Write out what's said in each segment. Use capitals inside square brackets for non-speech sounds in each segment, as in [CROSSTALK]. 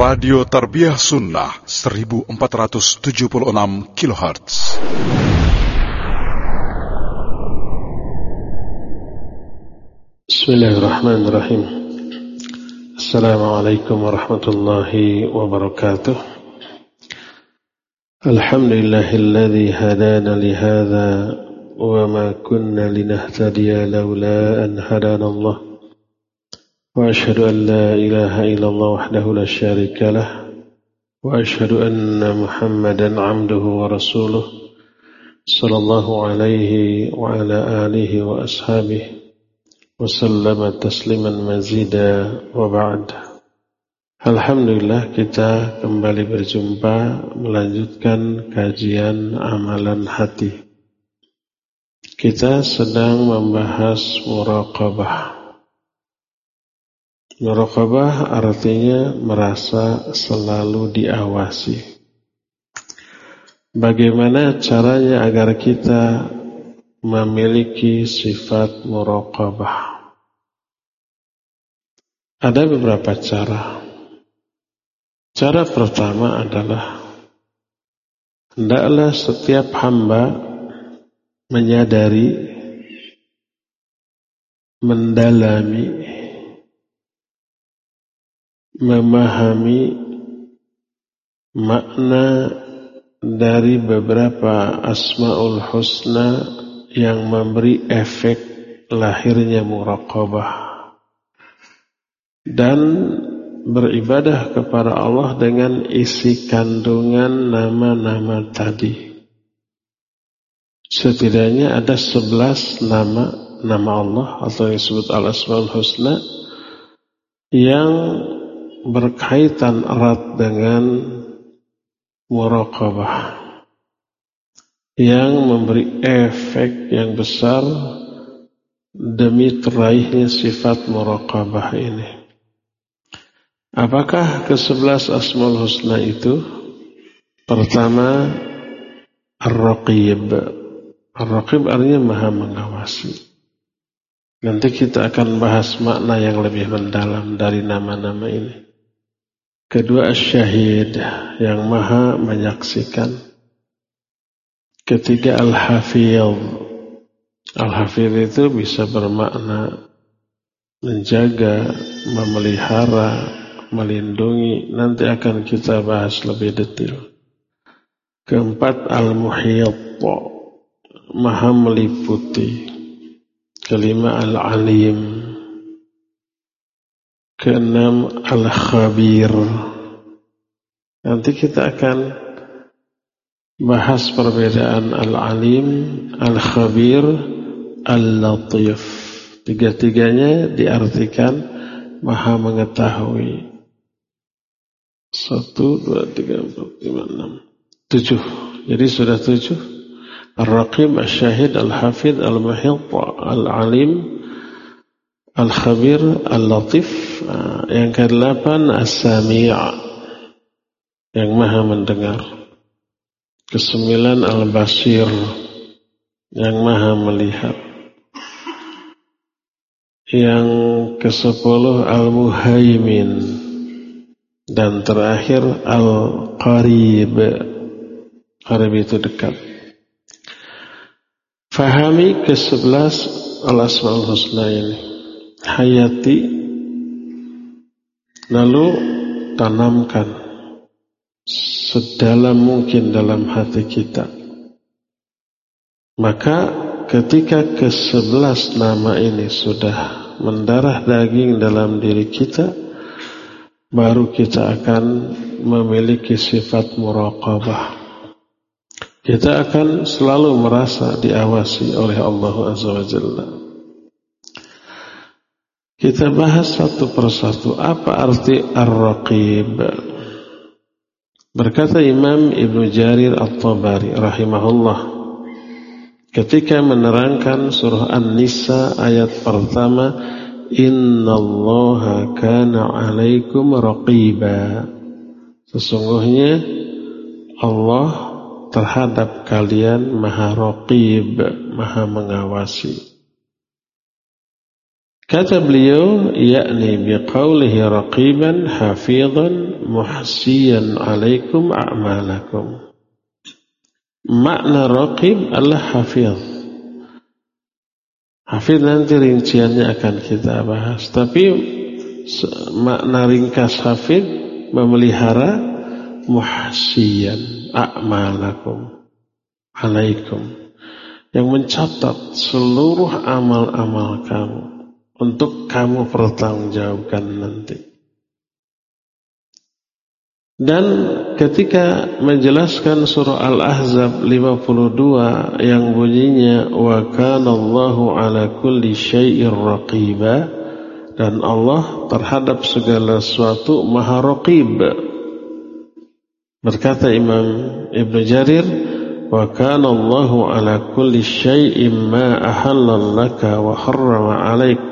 Radio Tarbiyah Sunnah 1476 kHz. Bismillahirrahmanirrahim. Assalamualaikum warahmatullahi wabarakatuh. Alhamdulillahilladzi hadana lihada wa ma kunna linahtadiya laula an hadana Allah. وأشهد أن لا إله إلا الله وحده لا شريك له وأشهد أن محمدا عبده ورسوله صلى الله عليه وعلى آله وأصحابه وسلم تسليما مزيدا وبعد Alhamdulillah kita kembali berjumpa melanjutkan kajian amalan hati. Kita sedang membahas muraqabah. Muraqabah artinya merasa selalu diawasi. Bagaimana caranya agar kita memiliki sifat muraqabah? Ada beberapa cara. Cara pertama adalah hendaklah setiap hamba menyadari, mendalami memahami makna dari beberapa asmaul husna yang memberi efek lahirnya muraqabah dan beribadah kepada Allah dengan isi kandungan nama-nama tadi. Setidaknya ada sebelas nama nama Allah atau yang disebut al-asmaul husna yang berkaitan erat dengan muraqabah yang memberi efek yang besar demi teraihnya sifat muraqabah ini. Apakah kesebelas asmaul husna itu? Pertama, Ar-Raqib. Ar-Raqib artinya maha mengawasi. Nanti kita akan bahas makna yang lebih mendalam dari nama-nama ini. Kedua syahid yang maha menyaksikan. Ketiga al-hafidh. Al-hafidh itu bisa bermakna menjaga, memelihara, melindungi. Nanti akan kita bahas lebih detail. Keempat al-muhyit. Maha meliputi. Kelima al-alim Keenam Al-Khabir. Nanti kita akan bahas perbedaan Al-Alim, Al-Khabir, Al-Latif. Tiga-tiganya diartikan maha mengetahui. Satu, dua, tiga, empat, lima, enam. Tujuh. Jadi sudah tujuh. Al-Raqib, Al-Syahid, Al-Hafid, Al-Mahid, Al-Alim, Al-Khabir, Al-Latif. Ah, yang ke-8 As-Sami' yang maha mendengar. Kesembilan Al-Basir yang maha melihat. Yang ke-10 Al-Muhaimin dan terakhir Al-Qarib. Qarib itu dekat. Fahami ke-11 Al-Asma'ul Husna ini hayati lalu tanamkan sedalam mungkin dalam hati kita. Maka ketika ke sebelas nama ini sudah mendarah daging dalam diri kita baru kita akan memiliki sifat muraqabah. Kita akan selalu merasa diawasi oleh Allah Azza wa Jalla. Kita bahas satu persatu apa arti ar-raqib. Berkata Imam Ibnu Jarir At-Tabari rahimahullah ketika menerangkan surah An-Nisa ayat pertama Innallaha kana 'alaikum raqiba. Sesungguhnya Allah terhadap kalian maha raqib, maha mengawasi. Kata beliau, yakni biqaulihi raqiban hafizan muhsiyan alaikum a'malakum. Makna raqib adalah hafiz. Hafiz nanti rinciannya akan kita bahas. Tapi makna ringkas hafiz memelihara muhsiyan a'malakum alaikum yang mencatat seluruh amal-amal kamu untuk kamu pertanggungjawabkan nanti. Dan ketika menjelaskan surah Al-Ahzab 52 yang bunyinya wa kana Allahu ala kulli syai'ir raqiba dan Allah terhadap segala sesuatu maha raqib. Berkata Imam Ibn Jarir wa kana Allahu ala kulli syai'in ma ahalla laka wa harrama 'alaik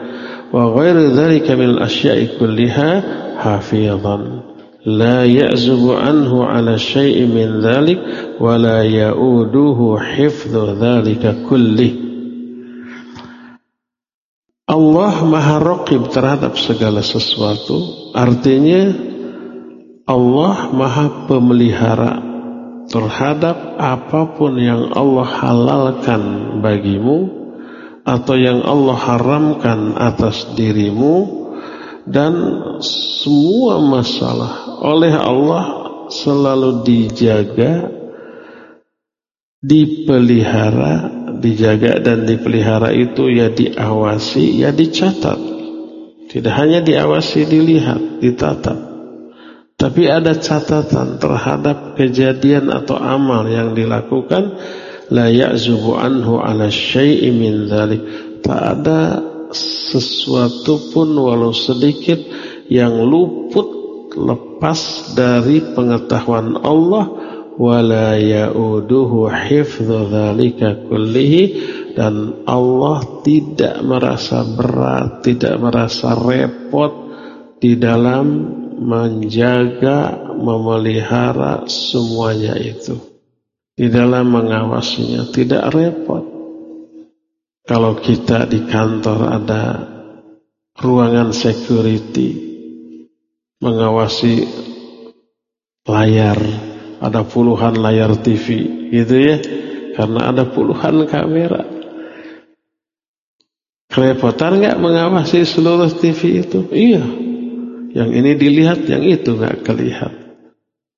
wa ghairu dzalika min al-asya'i kulliha hafizan la ya'zubu anhu ala syai'in min dzalik wa la ya'uduhu hifdzu dzalika kulli. Allah maha raqib terhadap segala sesuatu. Artinya Allah maha pemelihara terhadap apa pun yang Allah halalkan bagimu atau yang Allah haramkan atas dirimu dan semua masalah oleh Allah selalu dijaga dipelihara dijaga dan dipelihara itu ya diawasi ya dicatat. Tidak hanya diawasi dilihat ditatap. Tapi ada catatan terhadap kejadian atau amal yang dilakukan la ya'zubu anhu ala syai'in min dzalik. Tak ada sesuatu pun walau sedikit yang luput lepas dari pengetahuan Allah wala ya'uduhu hifdzu dzalika kullihi dan Allah tidak merasa berat, tidak merasa repot di dalam menjaga, memelihara semuanya itu di dalam mengawasinya tidak repot. Kalau kita di kantor ada ruangan security mengawasi layar, ada puluhan layar TV gitu ya. Karena ada puluhan kamera. Kerepotan nggak mengawasi seluruh TV itu? Iya. Yang ini dilihat, yang itu nggak kelihat.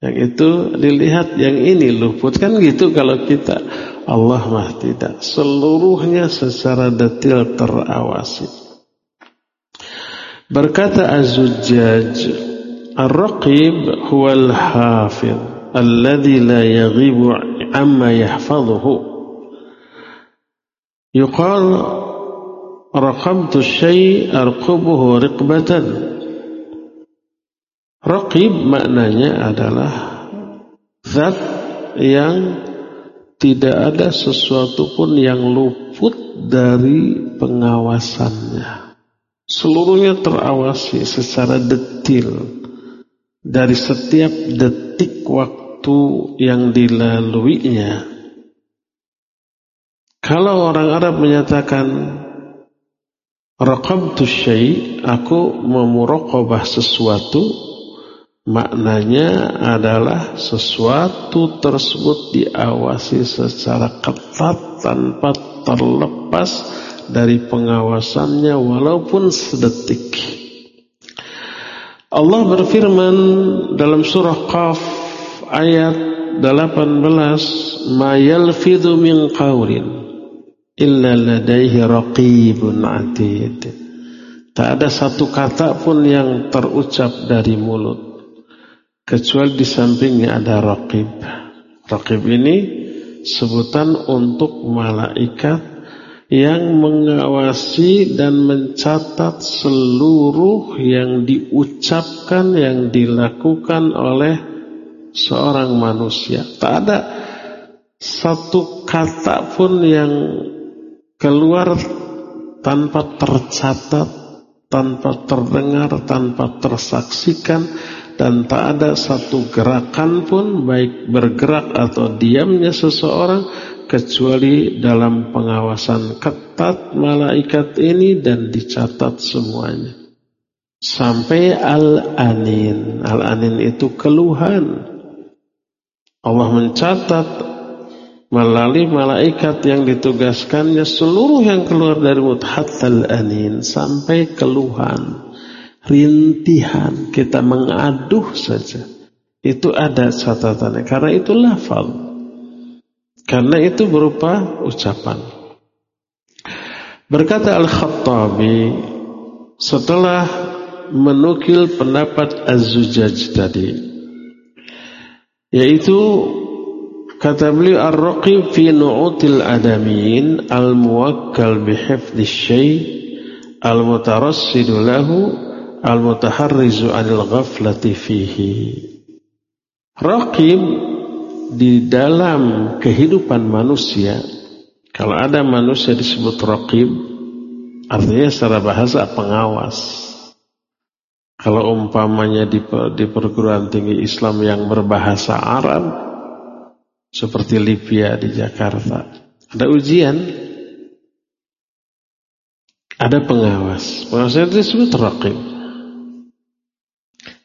Yang itu dilihat, yang ini luput. Kan gitu kalau kita. Allah mah tidak. Seluruhnya secara detail terawasi. Berkata Az-Zujjaj, Ar-Raqib huwal hafid. Alladhi la yaghibu amma yahfaduhu. Yuqal, Raqabtu syai' arqubuhu riqbatan. Raqib maknanya adalah zat yang tidak ada sesuatu pun yang luput dari pengawasannya. Seluruhnya terawasi secara detil dari setiap detik waktu yang dilaluinya. Kalau orang Arab menyatakan Raqabtu syai' aku memuraqabah sesuatu Maknanya adalah sesuatu tersebut diawasi secara ketat tanpa terlepas dari pengawasannya walaupun sedetik. Allah berfirman dalam surah Qaf ayat 18, "Ma yalfidhu min qawlin illa ladaihi raqibun atid." Tak ada satu kata pun yang terucap dari mulut kecuali di sampingnya ada raqib. Raqib ini sebutan untuk malaikat yang mengawasi dan mencatat seluruh yang diucapkan, yang dilakukan oleh seorang manusia. Tak ada satu kata pun yang keluar tanpa tercatat, tanpa terdengar, tanpa tersaksikan dan tak ada satu gerakan pun baik bergerak atau diamnya seseorang kecuali dalam pengawasan ketat malaikat ini dan dicatat semuanya. Sampai al-anin. Al-anin itu keluhan. Allah mencatat melalui malaikat yang ditugaskannya seluruh yang keluar dari mulut anin sampai keluhan, rintihan, kita mengaduh saja. Itu ada catatannya karena itu lafal. Karena itu berupa ucapan. Berkata Al-Khattabi setelah menukil pendapat Az-Zujaj tadi yaitu kata beliau ar-raqib fi nu'util adamin al-muwakkal bihifdhi syai' al-mutarassidu lahu al-mutaharrizu anil ghaflati fihi. Raqib di dalam kehidupan manusia kalau ada manusia disebut raqib artinya secara bahasa pengawas. Kalau umpamanya di, di perguruan tinggi Islam yang berbahasa Arab seperti Libya di Jakarta ada ujian. Ada pengawas. Pengawas itu disebut raqib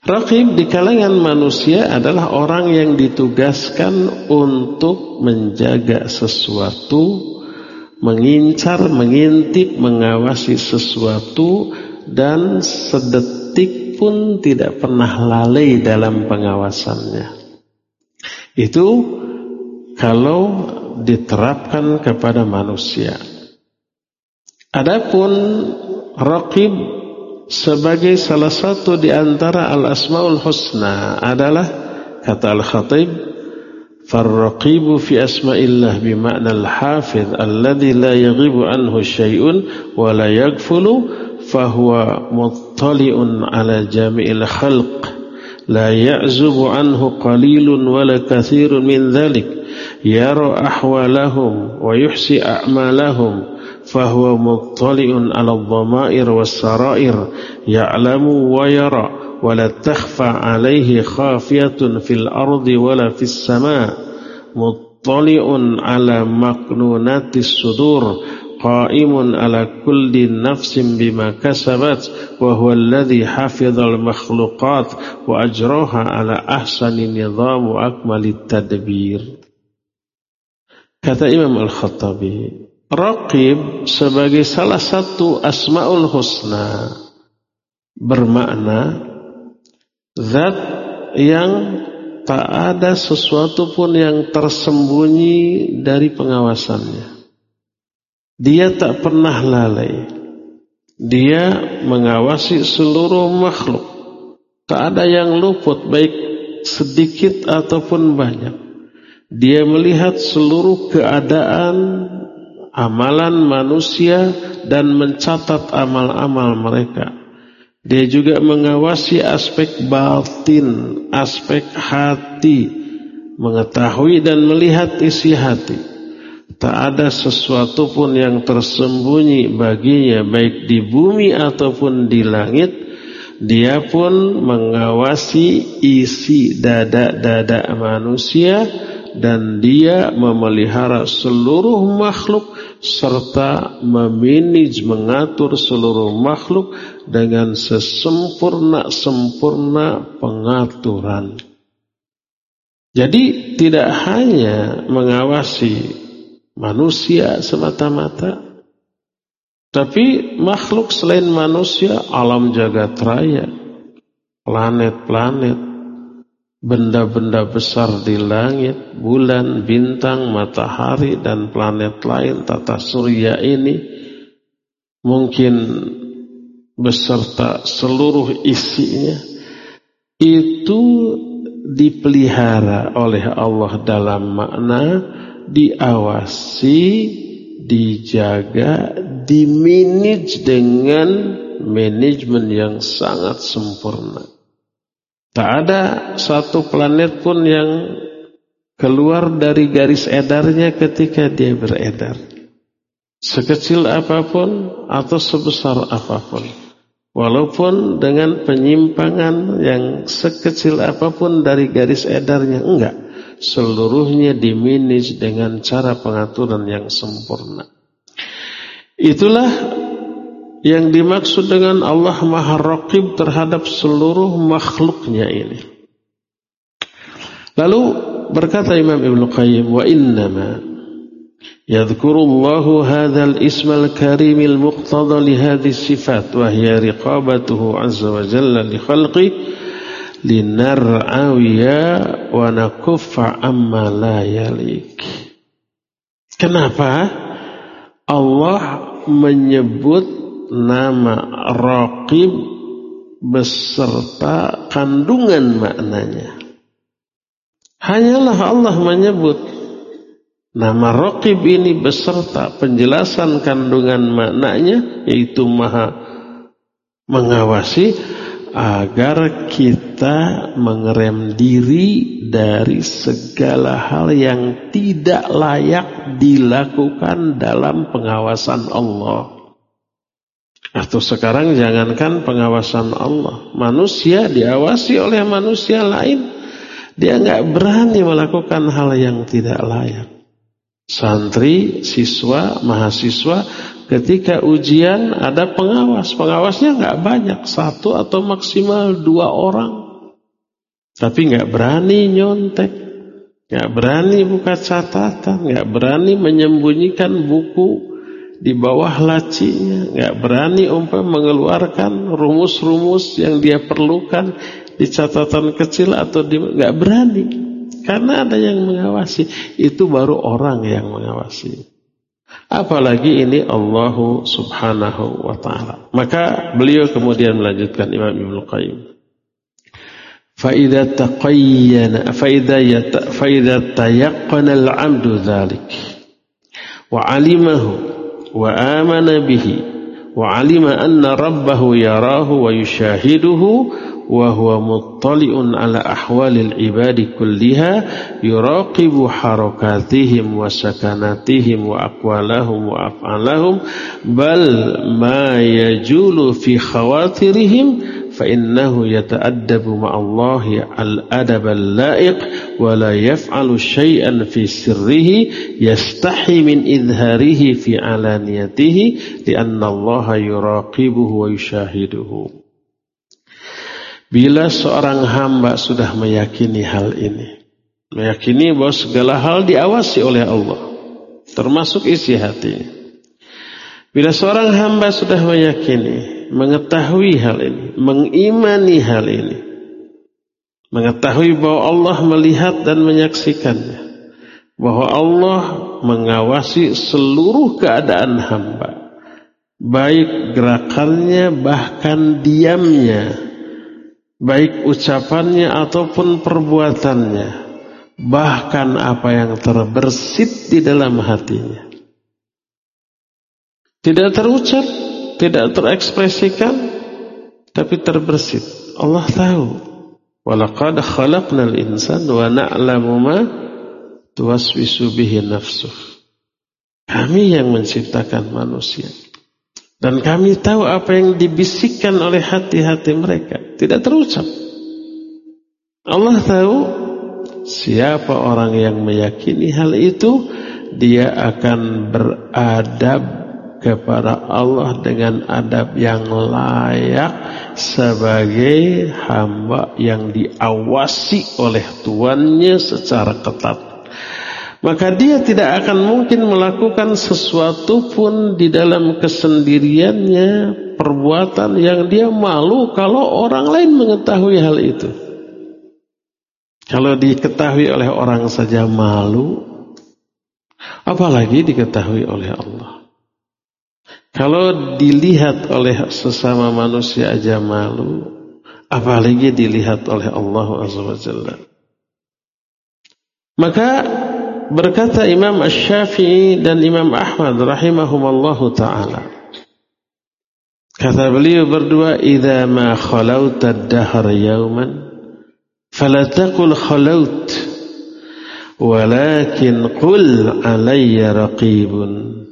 Rakib di kalangan manusia adalah orang yang ditugaskan untuk menjaga sesuatu, mengincar, mengintip, mengawasi sesuatu dan sedetik pun tidak pernah lalai dalam pengawasannya. Itu kalau diterapkan kepada manusia. Adapun rakib sebagai salah satu di antara al-asmaul husna adalah kata al-khatib فالرقيب في أسماء الله بمعنى الحافظ الذي لا يغيب عنه شيء ولا يغفل فهو مطلع على جميع الخلق لا يعزب عنه قليل ولا كثير من ذلك يرى أحوالهم ويحسي أعمالهم فهو مطلع على الضمائر والسرائر يعلم ويرى ولا تخفى عليه خافية في الأرض ولا في السماء. مطلع على مكنونات الصدور قائم على كل نفس بما كسبت وهو الذي حفظ المخلوقات وأجراها على أحسن نظام وأكمل التدبير. kata Imam Al-Khattabi Raqib sebagai salah satu asmaul husna bermakna zat yang tak ada sesuatu pun yang tersembunyi dari pengawasannya. Dia tak pernah lalai. Dia mengawasi seluruh makhluk. Tak ada yang luput baik sedikit ataupun banyak. Dia melihat seluruh keadaan amalan manusia dan mencatat amal-amal mereka. Dia juga mengawasi aspek batin, aspek hati, mengetahui dan melihat isi hati. Tak ada sesuatu pun yang tersembunyi baginya baik di bumi ataupun di langit. Dia pun mengawasi isi dada-dada manusia dan dia memelihara seluruh makhluk serta memanage mengatur seluruh makhluk dengan sesempurna-sempurna pengaturan. Jadi tidak hanya mengawasi manusia semata-mata, tapi makhluk selain manusia, alam jagat raya, planet-planet, benda-benda besar di langit, bulan, bintang, matahari, dan planet lain tata surya ini mungkin beserta seluruh isinya itu dipelihara oleh Allah dalam makna diawasi, dijaga, dimanage dengan manajemen yang sangat sempurna. Tak ada satu planet pun yang keluar dari garis edarnya ketika dia beredar. Sekecil apa pun atau sebesar apa pun. Walaupun dengan penyimpangan yang sekecil apa pun dari garis edarnya. Enggak. seluruhnya dimanage dengan cara pengaturan yang sempurna. Itulah yang dimaksud dengan Allah Maha Raqib terhadap seluruh makhluknya ini. Lalu berkata Imam Ibn Qayyim wa innama yadhkurullahu hadzal ismal karimil muqtada li hadhihi sifat wa riqabatuhu azza wa jalla li khalqi linar'awiya wa nakuffa amma la yalik. Kenapa? Allah menyebut nama Raqib beserta kandungan maknanya. Hanyalah Allah menyebut nama Raqib ini beserta penjelasan kandungan maknanya yaitu maha mengawasi agar kita mengerem diri dari segala hal yang tidak layak dilakukan dalam pengawasan Allah. Atau sekarang jangankan pengawasan Allah, manusia diawasi oleh manusia lain, dia nggak berani melakukan hal yang tidak layak. Santri, siswa, mahasiswa Ketika ujian ada pengawas, pengawasnya nggak banyak, satu atau maksimal dua orang. Tapi nggak berani nyontek, nggak berani buka catatan, nggak berani menyembunyikan buku di bawah lacinya, nggak berani umpam mengeluarkan rumus-rumus yang dia perlukan di catatan kecil atau di nggak berani karena ada yang mengawasi. Itu baru orang yang mengawasi. Apalagi ini Allah Subhanahu wa taala. Maka beliau kemudian melanjutkan Imam Ibnu Qayyim. Faida taqayyana faida faida tayaqqana al-'abdu dhalik wa 'alimahu وآمن به وعلم أن ربه يراه ويشاهده وهو مطلع على أحوال العباد كلها يراقب حركاتهم وسكناتهم وأقوالهم وأفعالهم بل ما يجول في خواطرهم فإنه يتأدب مع الله الأدب اللائق ولا يفعل شيئا في سره يستحي من إظهاره في علانيته لأن الله يراقبه ويشاهده Bila seorang hamba sudah meyakini hal ini, meyakini bahwa segala hal diawasi oleh Allah, termasuk isi hatinya. Bila seorang hamba sudah meyakini, mengetahui hal ini, mengimani hal ini, mengetahui bahwa Allah melihat dan menyaksikannya, bahwa Allah mengawasi seluruh keadaan hamba, baik gerakannya bahkan diamnya, baik ucapannya ataupun perbuatannya, bahkan apa yang terbersit di dalam hatinya. Tidak terucap, tidak terekspresikan, tapi terbersit. Allah tahu. Walaqad khalaqnal insan wa na'lamu ma tuwaswisu bihi nafsuh. Kami yang menciptakan manusia. Dan kami tahu apa yang dibisikkan oleh hati-hati mereka. Tidak terucap. Allah tahu siapa orang yang meyakini hal itu. Dia akan beradab kepada Allah dengan adab yang layak sebagai hamba yang diawasi oleh tuannya secara ketat maka dia tidak akan mungkin melakukan sesuatu pun di dalam kesendiriannya perbuatan yang dia malu kalau orang lain mengetahui hal itu. Kalau diketahui oleh orang saja malu, apalagi diketahui oleh Allah. Kalau dilihat oleh sesama manusia aja malu, apalagi dilihat oleh Allah Azza wa. Maka Berkata Imam Ash-Syafi'i dan Imam Ahmad rahimahumallahu taala. Kata beliau berdua, "Idza ma khalauta ad-dahr yawman fala taqul khalaut, walakin qul alayya raqibun."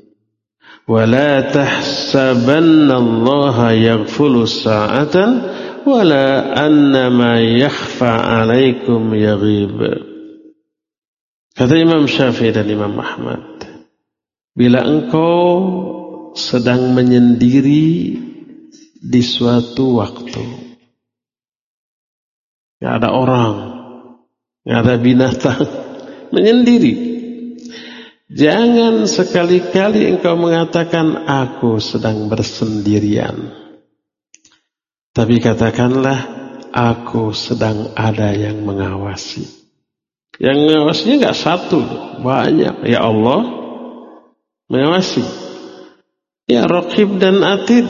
ولا تحسبن الله يغفل ساعة ولا أن ما يخفى عليكم يغيب Kata Imam Syafi'i dan Imam Ahmad, bila engkau sedang menyendiri di suatu waktu, gak ada orang, gak ada binatang, menyendiri. Jangan sekali-kali engkau mengatakan aku sedang bersendirian. Tapi katakanlah aku sedang ada yang mengawasi. Yang mengawasinya nggak satu, banyak. Ya Allah mengawasi. Ya Rokib dan Atid.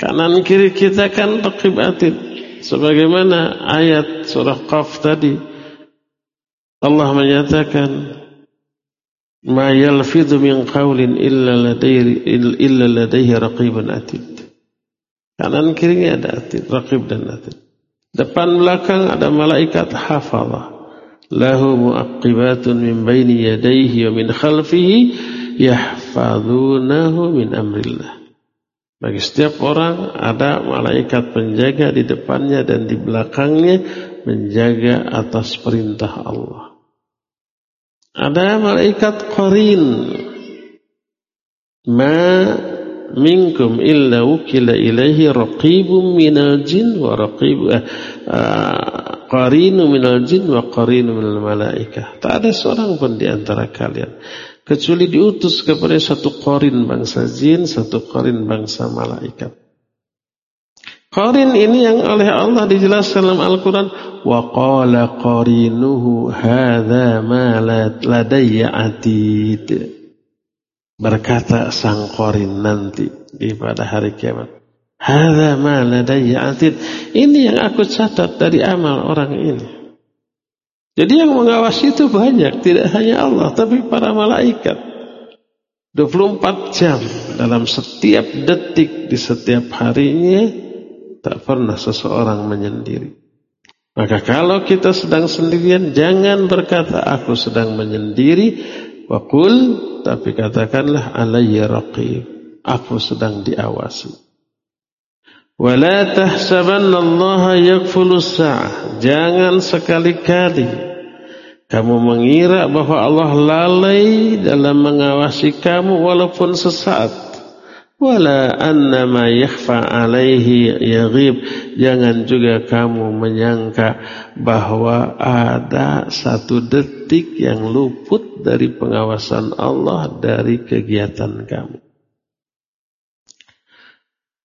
Kanan kiri kita kan Rokib Atid. Sebagaimana ayat surah Qaf tadi. Allah menyatakan ma yalfidhu min qawlin illa ladayhi illa ladayhi raqibun atid. Kanan kirinya ada atid, raqib dan atid. Depan belakang ada malaikat hafazah lahu muaqqibatun min baini yadayhi wa min khalfihi yahfazunahu min amrillah. Bagi setiap orang ada malaikat penjaga di depannya dan di belakangnya menjaga atas perintah Allah. Ada malaikat qarin. Ma minkum illa wukila ilaihi raqibun minal jin wa raqib uh, qarinu minal jin wa qarinu minal malaikah. Tak ada seorang pun di antara kalian kecuali diutus kepada satu qarin bangsa jin, satu qarin bangsa malaikat. Qarin ini yang oleh Allah dijelaskan dalam Al-Quran. Wa qala qarinuhu hadha ma ladayya atid. Berkata sang qarin nanti di pada hari kiamat. Hada ma ladayya atid. Ini yang aku catat dari amal orang ini. Jadi yang mengawasi itu banyak, tidak hanya Allah, tapi para malaikat. 24 jam dalam setiap detik di setiap harinya tak pernah seseorang menyendiri. Maka kalau kita sedang sendirian jangan berkata aku sedang menyendiri wakul tapi katakanlah alayya raqib aku sedang diawasi. Wala tahsabanna Allah yakfulu. Jangan sekali-kali kamu mengira bahwa Allah lalai dalam mengawasi kamu walaupun sesaat. Wala annama yakhfa alaihi yaghib. Jangan juga kamu menyangka bahwa ada satu detik yang luput dari pengawasan Allah dari kegiatan kamu.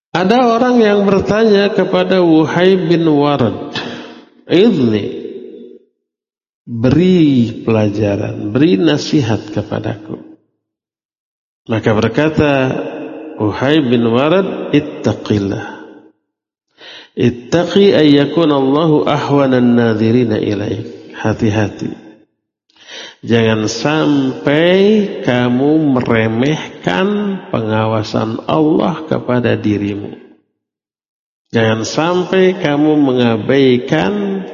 Ada orang yang bertanya kepada Wuhai bin Warad, Idni, beri pelajaran, beri nasihat kepadaku. Maka berkata Wuhai bin Warad, ittaqillah. Ittaqi ayyakun Allahu ahwanan nadhirina ilaik. Hati-hati. Jangan sampai kamu meremehkan pengawasan Allah kepada dirimu. Jangan sampai kamu mengabaikan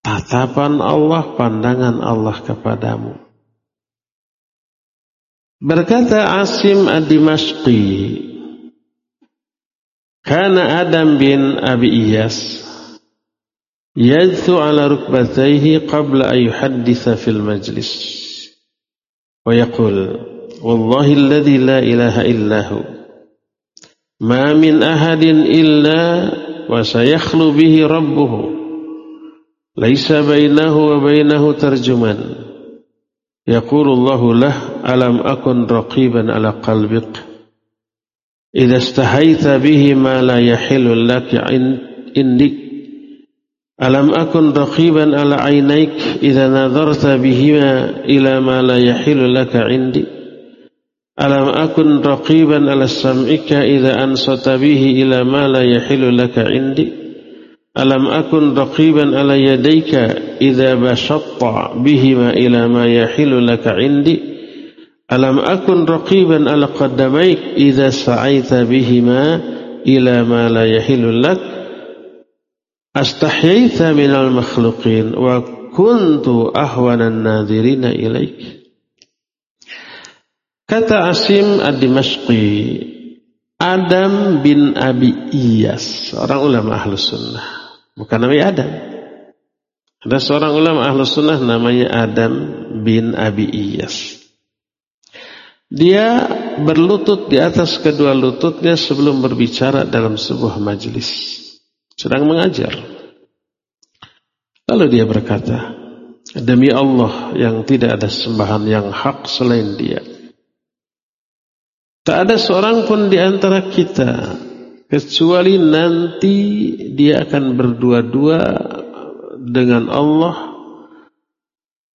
tatapan Allah, pandangan Allah kepadamu. Berkata Asim ad-Dimashqi, Kana Adam bin Abi Iyas يجثو على ركبتيه قبل أن يحدث في المجلس ويقول والله الذي لا إله إلا هو ما من أحد إلا وسيخلو به ربه ليس بينه وبينه ترجمان يقول الله له ألم أكن رقيبا على قلبك؟ إذا استحيت به ما لا يحل لك عندك ألم أكن رقيبا على عينيك؟ إذا نظرت بهما إلى ما لا يحل لك عندي. ألم أكن رقيبا على سمعك؟ إذا أنصت به إلى ما لا يحل لك عندي. Alam akun raqiban ala yadayka idza bashatta bihima ila ma yahilu laka indi Alam akun raqiban ala qaddamaik idza sa'aita bihima ila ma la yahilu laka Astahyaita minal makhluqin wa kuntu ahwanan nadhirina ilaik. Kata Asim ad-Dimashqi, Adam bin Abi Iyas, orang ulama ahlus sunnah. Bukan Nabi Adam. Ada seorang ulama ahlu sunnah namanya Adam bin Abi Iyas. Dia berlutut di atas kedua lututnya sebelum berbicara dalam sebuah majelis. Sedang mengajar. Lalu dia berkata, Demi Allah yang tidak ada sembahan yang hak selain dia. Tak ada seorang pun di antara kita kecuali nanti dia akan berdua-dua dengan Allah.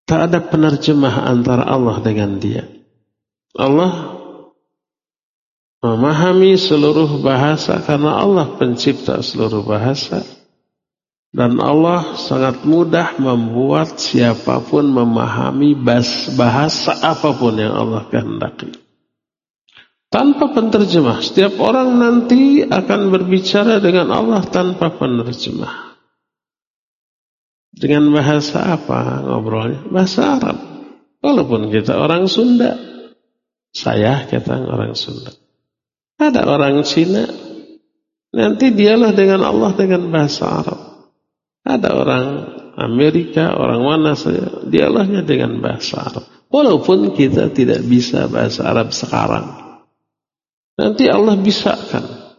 Tak ada penerjemah antara Allah dengan dia. Allah memahami seluruh bahasa karena Allah pencipta seluruh bahasa dan Allah sangat mudah membuat siapa pun memahami bahasa apa pun yang Allah kehendaki. Tanpa penerjemah, setiap orang nanti akan berbicara dengan Allah tanpa penerjemah. Dengan bahasa apa ngobrolnya? Bahasa Arab. Walaupun kita orang Sunda, saya kata orang Sunda. Ada orang Cina. Nanti dialah dengan Allah dengan bahasa Arab. Ada orang Amerika, orang mana saja. Dialahnya dengan bahasa Arab. Walaupun kita tidak bisa bahasa Arab sekarang. Nanti Allah bisakan.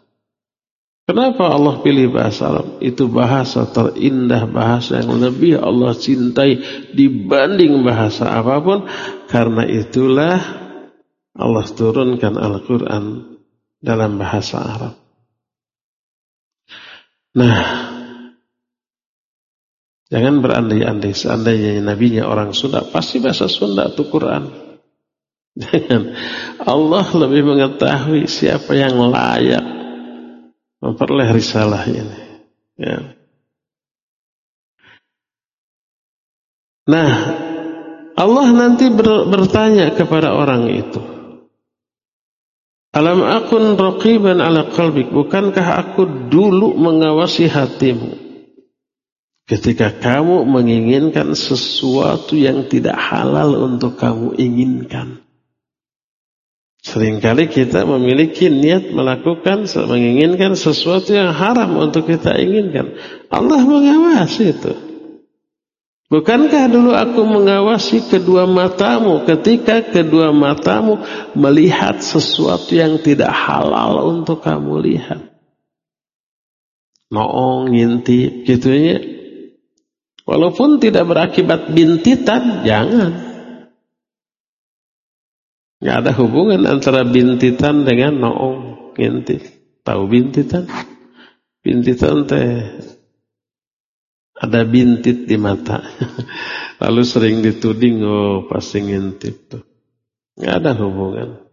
Kenapa Allah pilih bahasa Arab? Itu bahasa terindah, bahasa yang lebih Allah cintai dibanding bahasa apa pun. Karena itulah Allah turunkan Al-Quran dalam bahasa Arab. Nah, jangan berandai-andai seandainya nabinya orang Sunda, pasti bahasa Sunda itu Quran. [LAUGHS] Allah lebih mengetahui siapa yang layak memperoleh risalah ini. Ya. Nah, Allah nanti bertanya kepada orang itu. Alam akun raqiban ala qalbik. Bukankah aku dulu mengawasi hatimu? Ketika kamu menginginkan sesuatu yang tidak halal untuk kamu inginkan. Seringkali kita memiliki niat melakukan, menginginkan sesuatu yang haram untuk kita inginkan. Allah mengawasi itu. Bukankah dulu aku mengawasi kedua matamu ketika kedua matamu melihat sesuatu yang tidak halal untuk kamu lihat? Noong, ngintip, gitu ya. Walaupun tidak berakibat bintitan, jangan. Nggak ada hubungan antara bintitan dengan noong, ngintip. Tahu bintitan? Bintitan teh ada bintit di mata. [LAUGHS] Lalu sering dituding, oh pasti ngintip tuh. Nggak ada hubungan.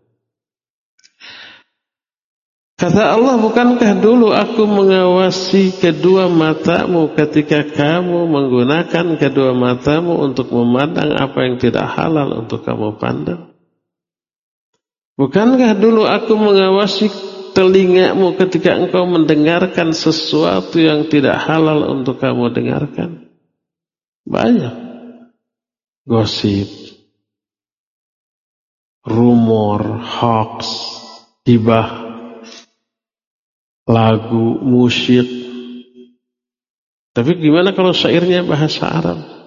Kata Allah, bukankah dulu aku mengawasi kedua matamu ketika kamu menggunakan kedua matamu untuk memandang apa yang tidak halal untuk kamu pandang? Bukankah dulu aku mengawasi telingamu ketika engkau mendengarkan sesuatu yang tidak halal untuk kamu dengarkan? Banyak. Gosip, rumor, hoax, hibah, lagu, musik. Tapi gimana kalau syairnya bahasa Arab?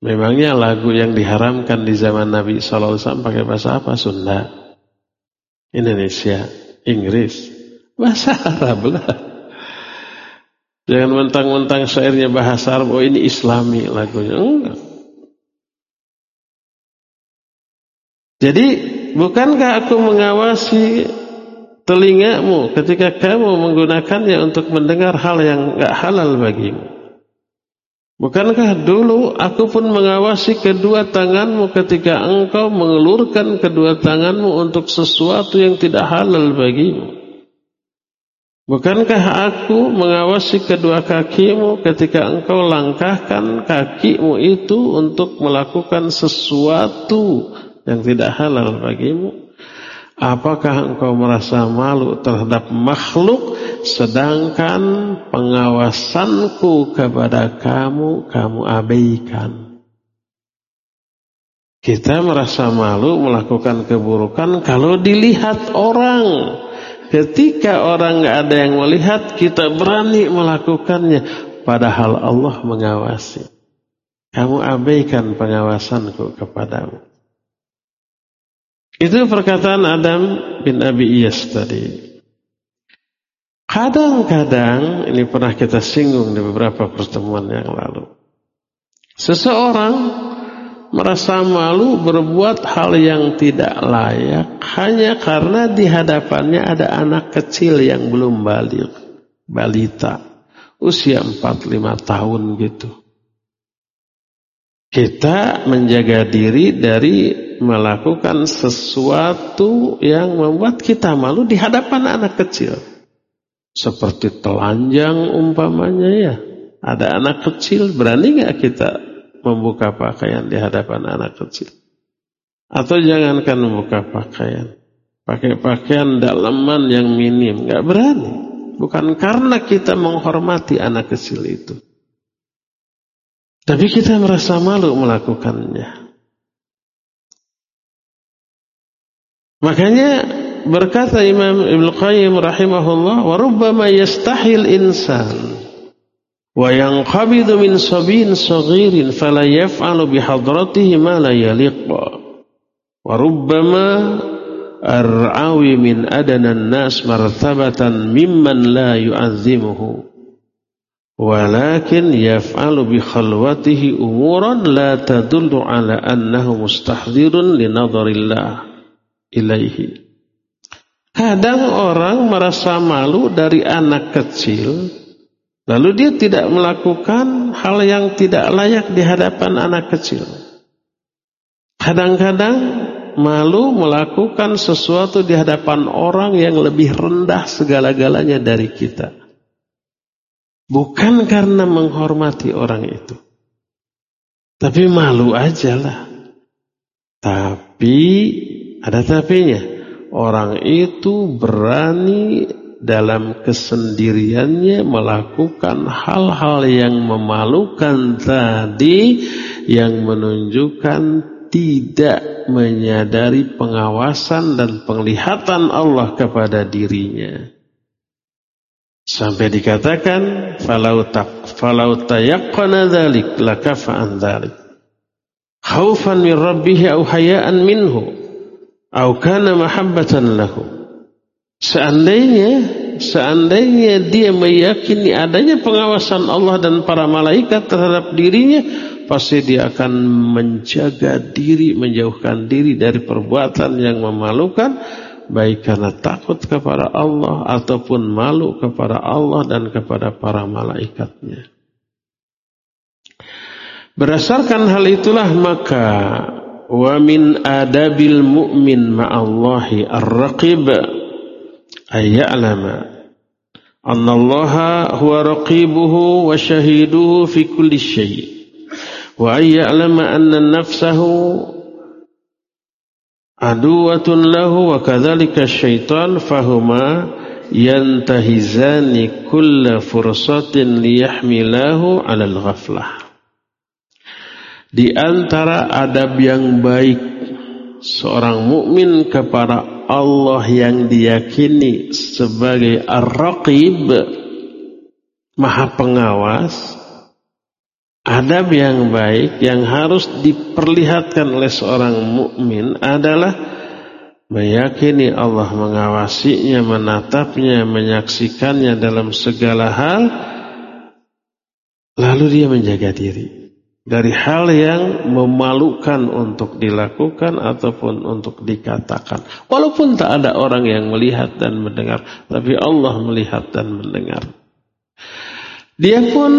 Memangnya lagu yang diharamkan di zaman Nabi SAW pakai bahasa apa? Sunda. Indonesia, Inggris, bahasa Arab lah. Jangan mentang-mentang syairnya bahasa Arab, oh ini Islami lagunya. Enggak. Jadi, bukankah aku mengawasi telingamu ketika kamu menggunakannya untuk mendengar hal yang enggak halal bagimu? Bukankah dulu aku pun mengawasi kedua tanganmu ketika engkau mengelurkan kedua tanganmu untuk sesuatu yang tidak halal bagimu? Bukankah aku mengawasi kedua kakimu ketika engkau langkahkan kakimu itu untuk melakukan sesuatu yang tidak halal bagimu? Apakah engkau merasa malu terhadap makhluk sedangkan pengawasanku kepada kamu kamu abaikan? Kita merasa malu melakukan keburukan kalau dilihat orang. Ketika orang nggak ada yang melihat, kita berani melakukannya. padahal Allah mengawasi. Kamu abaikan pengawasanku kepadamu. Itu perkataan Adam bin Abi Iyas tadi. Kadang-kadang, ini pernah kita singgung di beberapa pertemuan yang lalu. Seseorang merasa malu berbuat hal yang tidak layak hanya karena di hadapannya ada anak kecil yang belum balik, balita, usia 4-5 tahun gitu. Kita menjaga diri dari melakukan sesuatu yang membuat kita malu di hadapan anak kecil. Seperti telanjang umpamanya ya. Ada anak kecil, berani nggak kita membuka pakaian di hadapan anak kecil? Atau jangankan membuka pakaian. Pakai pakaian dalaman yang minim. nggak berani. Bukan karena kita menghormati anak kecil itu. Tapi kita merasa malu melakukannya. Makanya berkata Imam Ibn Qayyim rahimahullah, "Wa rubbama yastahil insan wa yanqabidu min sabin saghirin fala yaf'alu bi hadratihi ma la yaliq." Wa rubbama ar'awi min adana an-nas martabatan mimman la yu'azzimuhu walakin yaf'alu bi khalwatihi umuran la tadullu ala annahu mustahdirun li nadharillah ilaihi. Kadang orang merasa malu dari anak kecil lalu dia tidak melakukan hal yang tidak layak di hadapan anak kecil. Kadang-kadang malu melakukan sesuatu di hadapan orang yang lebih rendah segala-galanya dari kita Bukan karena menghormati orang itu. Tapi malu aja lah. Tapi ada tapinya. Orang itu berani dalam kesendiriannya melakukan hal-hal yang memalukan tadi yang menunjukkan tidak menyadari pengawasan dan penglihatan Allah kepada dirinya. Sampai dikatakan falau tak falau tayaqqana dzalik lakafa an dzalik. Khaufan min rabbih au hayaan minhu au kana mahabbatan lahu. Seandainya seandainya dia meyakini adanya pengawasan Allah dan para malaikat terhadap dirinya, pasti dia akan menjaga diri, menjauhkan diri dari perbuatan yang memalukan baik karena takut kepada Allah ataupun malu kepada Allah dan kepada para malaikatnya. Berdasarkan hal itulah maka wa min adabil mu'min ma'allahi ar-raqib ayya'lama anna Allah huwa raqibuhu wa shahiduhu fi kulli syai' wa ayya'lama anna nafsahu aduwatun lahu wa kadzalika syaitan fahuma yantahizani kulla fursatin liyahmilahu alal ghaflah. Di antara adab yang baik seorang mukmin kepada Allah yang diyakini sebagai ar-raqib maha pengawas Adab yang baik yang harus diperlihatkan oleh seorang mukmin adalah meyakini Allah mengawasinya, menatapnya, menyaksikannya dalam segala hal, lalu dia menjaga diri dari hal yang memalukan untuk dilakukan ataupun untuk dikatakan. Walaupun tak ada orang yang melihat dan mendengar, tapi Allah melihat dan mendengar. Dia pun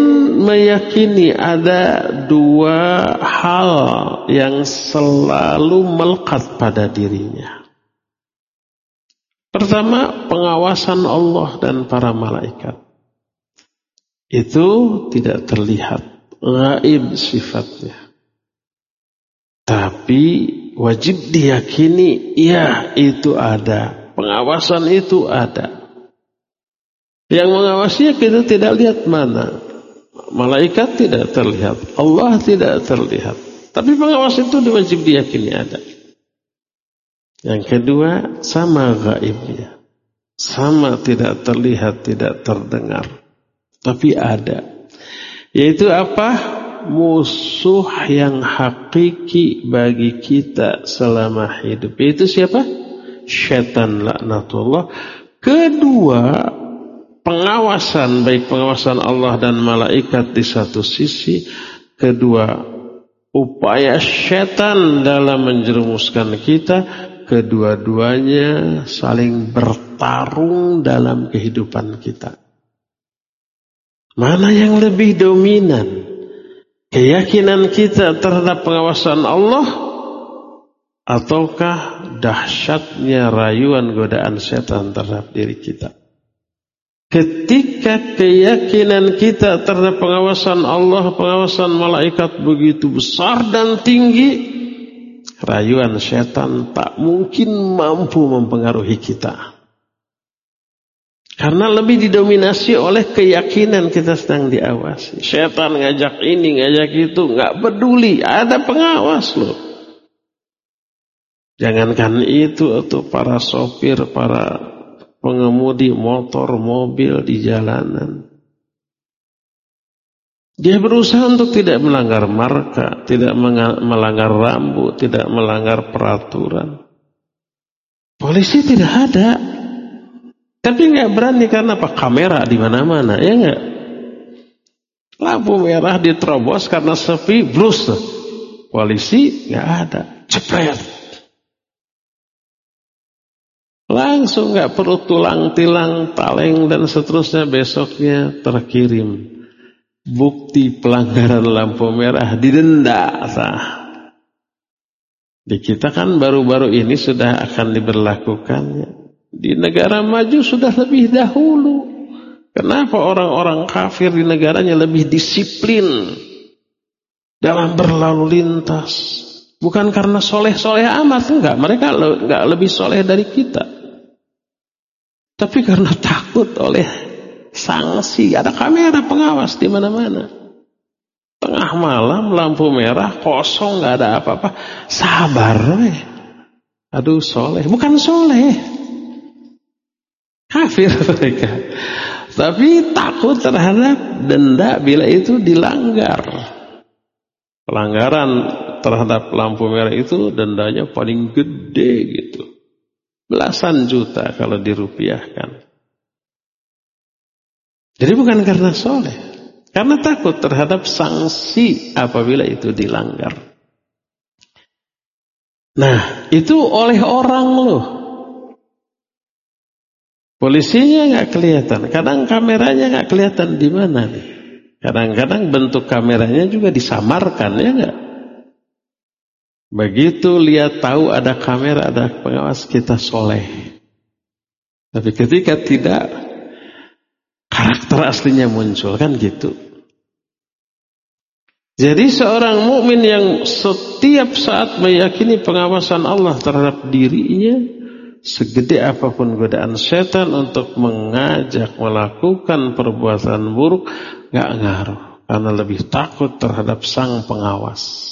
meyakini ada dua hal yang selalu melekat pada dirinya. Pertama, pengawasan Allah dan para malaikat. Itu tidak terlihat, gaib sifatnya. Tapi wajib diyakini, ya itu ada. Pengawasan itu ada. Yang mengawasinya kita tidak lihat mana. Malaikat tidak terlihat. Allah tidak terlihat. Tapi pengawas itu diwajib diyakini ada. Yang kedua, sama gaibnya. Sama tidak terlihat, tidak terdengar. Tapi ada. Yaitu apa? Musuh yang hakiki bagi kita selama hidup. Yaitu siapa? Syaitan laknatullah. Kedua, pengawasan baik pengawasan Allah dan malaikat di satu sisi. Kedua, upaya syaitan dalam menjerumuskan kita. Kedua-duanya saling bertarung dalam kehidupan kita. Mana yang lebih dominan? Keyakinan kita terhadap pengawasan Allah ataukah dahsyatnya rayuan godaan setan terhadap diri kita? Ketika keyakinan kita terhadap pengawasan Allah, pengawasan malaikat begitu besar dan tinggi, rayuan setan tak mungkin mampu mempengaruhi kita. Karena lebih didominasi oleh keyakinan kita sedang diawasi. Setan ngajak ini, ngajak itu, nggak peduli. Ada pengawas loh. Jangankan itu atau para sopir, para pengemudi motor, mobil di jalanan. Dia berusaha untuk tidak melanggar marka, tidak melanggar rambu, tidak melanggar peraturan. Polisi tidak ada. Tapi nggak berani karena apa? Kamera di mana-mana, ya nggak? Lampu merah diterobos karena sepi, blus. Polisi nggak ada, cepet. Langsung nggak perlu tulang tilang, taleng dan seterusnya besoknya terkirim bukti pelanggaran lampu merah didenda sah. Di kita kan baru-baru ini sudah akan diberlakukannya. Di negara maju sudah lebih dahulu. Kenapa orang-orang kafir di negaranya lebih disiplin dalam berlalu lintas? Bukan karena soleh-soleh amat, enggak. Mereka enggak lebih soleh dari kita. Tapi karena takut oleh sanksi. Ada kamera pengawas di mana-mana. Tengah malam lampu merah kosong nggak ada apa-apa. Sabar weh. Aduh soleh. Bukan soleh. Kafir [LAUGHS] mereka. Tapi takut terhadap denda bila itu dilanggar. Pelanggaran terhadap lampu merah itu dendanya paling gede gitu. Belasan juta kalau dirupiahkan. Jadi bukan karena soleh. Karena takut terhadap sanksi apabila itu dilanggar. Nah, itu oleh orang loh. Polisinya nggak kelihatan, kadang kameranya nggak kelihatan di mana nih. Kadang-kadang bentuk kameranya juga disamarkan ya nggak. Begitu lihat tahu ada kamera, ada pengawas kita soleh. Tapi ketika tidak, karakter aslinya muncul kan gitu. Jadi seorang mukmin yang setiap saat meyakini pengawasan Allah terhadap dirinya, segede apa pun godaan setan untuk mengajak melakukan perbuatan buruk nggak ngaruh karena lebih takut terhadap sang pengawas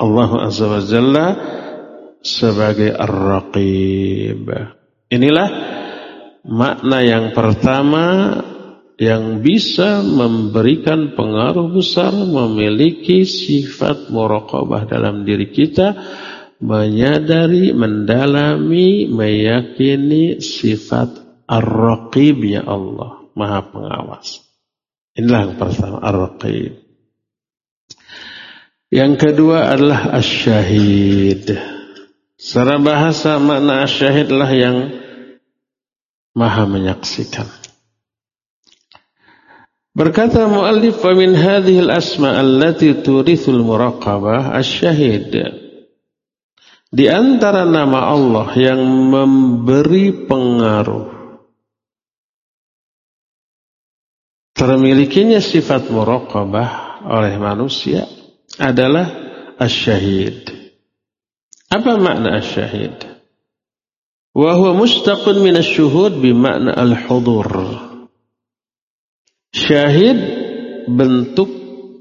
Allah azza wa jalla sebagai ar-raqib inilah makna yang pertama yang bisa memberikan pengaruh besar memiliki sifat muraqabah dalam diri kita menyadari, mendalami, meyakini sifat ar-raqib ya Allah, Maha Pengawas. Inilah yang pertama ar-raqib. Yang kedua adalah asyahid. Secara bahasa makna asyahid lah yang maha menyaksikan. Berkata muallif wa min hadhihi al-asma allati turithul muraqabah asyahid. Di antara nama Allah yang memberi pengaruh termilikinya sifat muraqabah oleh manusia adalah asyahid. Apa makna asyahid? Wa huwa mustaqun min asyuhud bimakna al-hudur. Syahid bentuk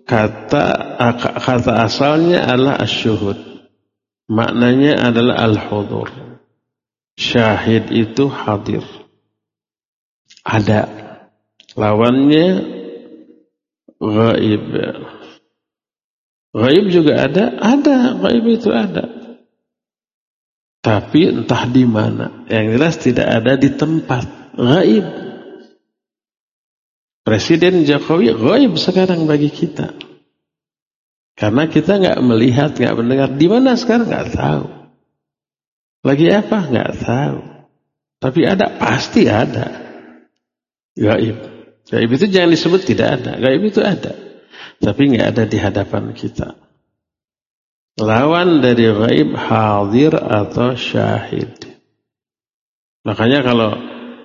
kata kata asalnya adalah asyuhud. Maknanya adalah al-hudur. Syahid itu hadir. Ada. Lawannya gaib. Gaib juga ada, ada gaib itu ada. Tapi entah di mana. Yang jelas tidak ada di tempat gaib. Presiden Jokowi gaib sekarang bagi kita. Karena kita nggak melihat, nggak mendengar. Di mana sekarang nggak tahu. Lagi apa? Nggak tahu. Tapi ada, pasti ada. Gaib. Gaib itu jangan disebut tidak ada. Gaib itu ada. Tapi nggak ada di hadapan kita. Lawan dari gaib hadir atau syahid. Makanya kalau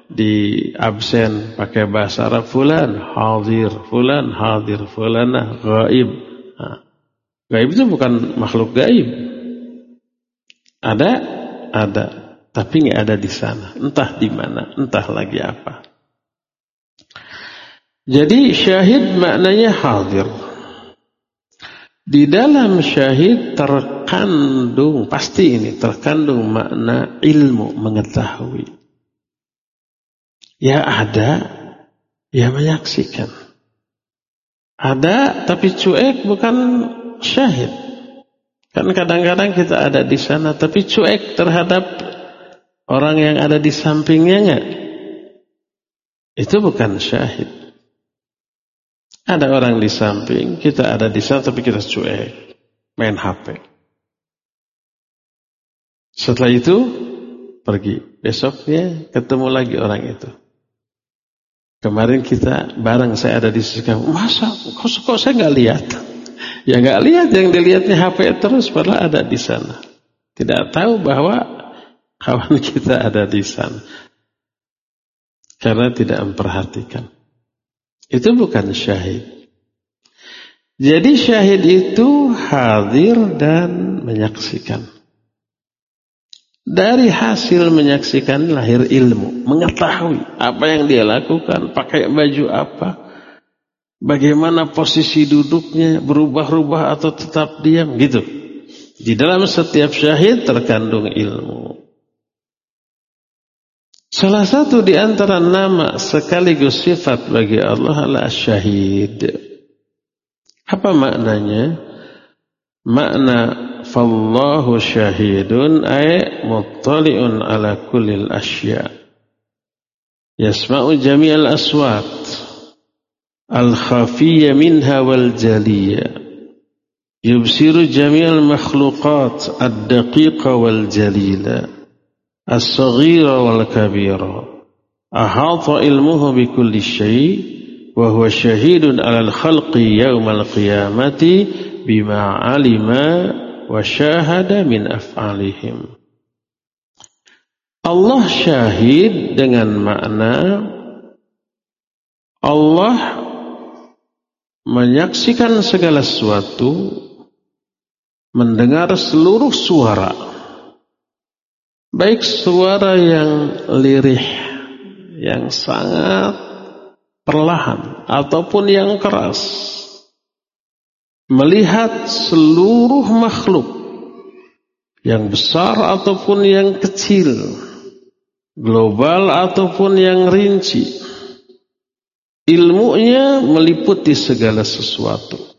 di absen pakai bahasa Arab fulan hadir, fulan hadir, fulanah gaib. Nah, gaib itu bukan makhluk gaib. Ada, ada, tapi nggak ada di sana. Entah di mana, entah lagi apa. Jadi syahid maknanya hadir. Di dalam syahid terkandung, pasti ini terkandung makna ilmu mengetahui. Ya ada, ya menyaksikan. Ada tapi cuek bukan syahid. Kan kadang-kadang kita ada di sana tapi cuek terhadap orang yang ada di sampingnya? Itu bukan syahid. Ada orang di samping, kita ada di sana tapi kita cuek, main HP. Setelah itu pergi. Besoknya ketemu lagi orang itu. Kemarin kita bareng saya ada di sisi kamu. Masa kok, kok saya nggak lihat? Ya nggak lihat yang dilihatnya HP terus padahal ada di sana. Tidak tahu bahwa kawan [LAUGHS] kita ada di sana. Karena tidak memperhatikan. Itu bukan syahid. Jadi syahid itu hadir dan menyaksikan. Dari hasil menyaksikan lahir ilmu, mengetahui apa yang dia lakukan, pakai baju apa, bagaimana posisi duduknya, berubah-ubah atau tetap diam, gitu. Di dalam setiap syahid terkandung ilmu. Salah satu di antara nama sekaligus sifat bagi Allah adalah syahid. Apa maknanya? Makna fallahu syahidun ay muttali'un ala kullil asya. Yasma'u jami'al aswat al-khafiyya minha wal jaliyya. Yubsiru jami'al makhluqat as-saghira wal kabira. Ahata ilmuhu bi kulli syai' wa huwa syahidun al khalqi yaumal qiyamati bima 'alima wa syahada min af'alihim. Allah syahid dengan makna Allah menyaksikan segala sesuatu mendengar seluruh suara. Baik suara yang lirih, yang sangat perlahan, ataupun yang keras. Melihat seluruh makhluk, yang besar ataupun yang kecil, global ataupun yang rinci. Ilmunya meliputi segala sesuatu.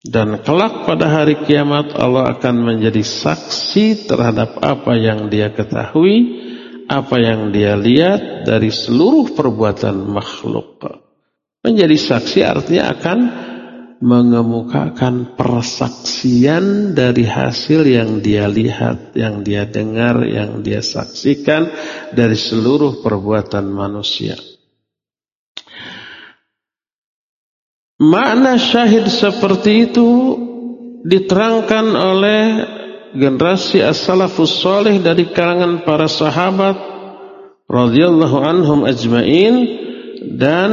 Dan kelak pada hari kiamat Allah akan menjadi saksi terhadap apa yang dia ketahui, apa yang dia lihat dari seluruh perbuatan makhluk. Menjadi saksi artinya akan mengemukakan persaksian dari hasil yang dia lihat, yang dia dengar, yang dia saksikan dari seluruh perbuatan manusia. Makna syahid seperti itu diterangkan oleh generasi as-salafus salih dari kalangan para sahabat radhiyallahu anhum ajmain dan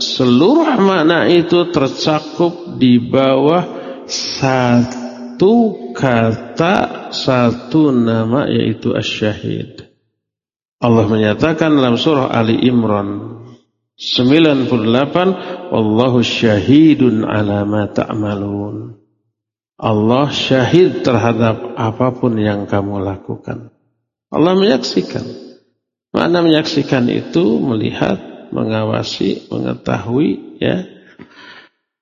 seluruh makna itu tercakup di bawah satu kata satu nama yaitu asyahid. Allah menyatakan dalam surah Ali Imran 98 Wallahu syahidun ala ma ta'malun. Allah syahid terhadap apa pun yang kamu lakukan. Allah menyaksikan. Mana menyaksikan itu? Melihat, mengawasi, mengetahui ya.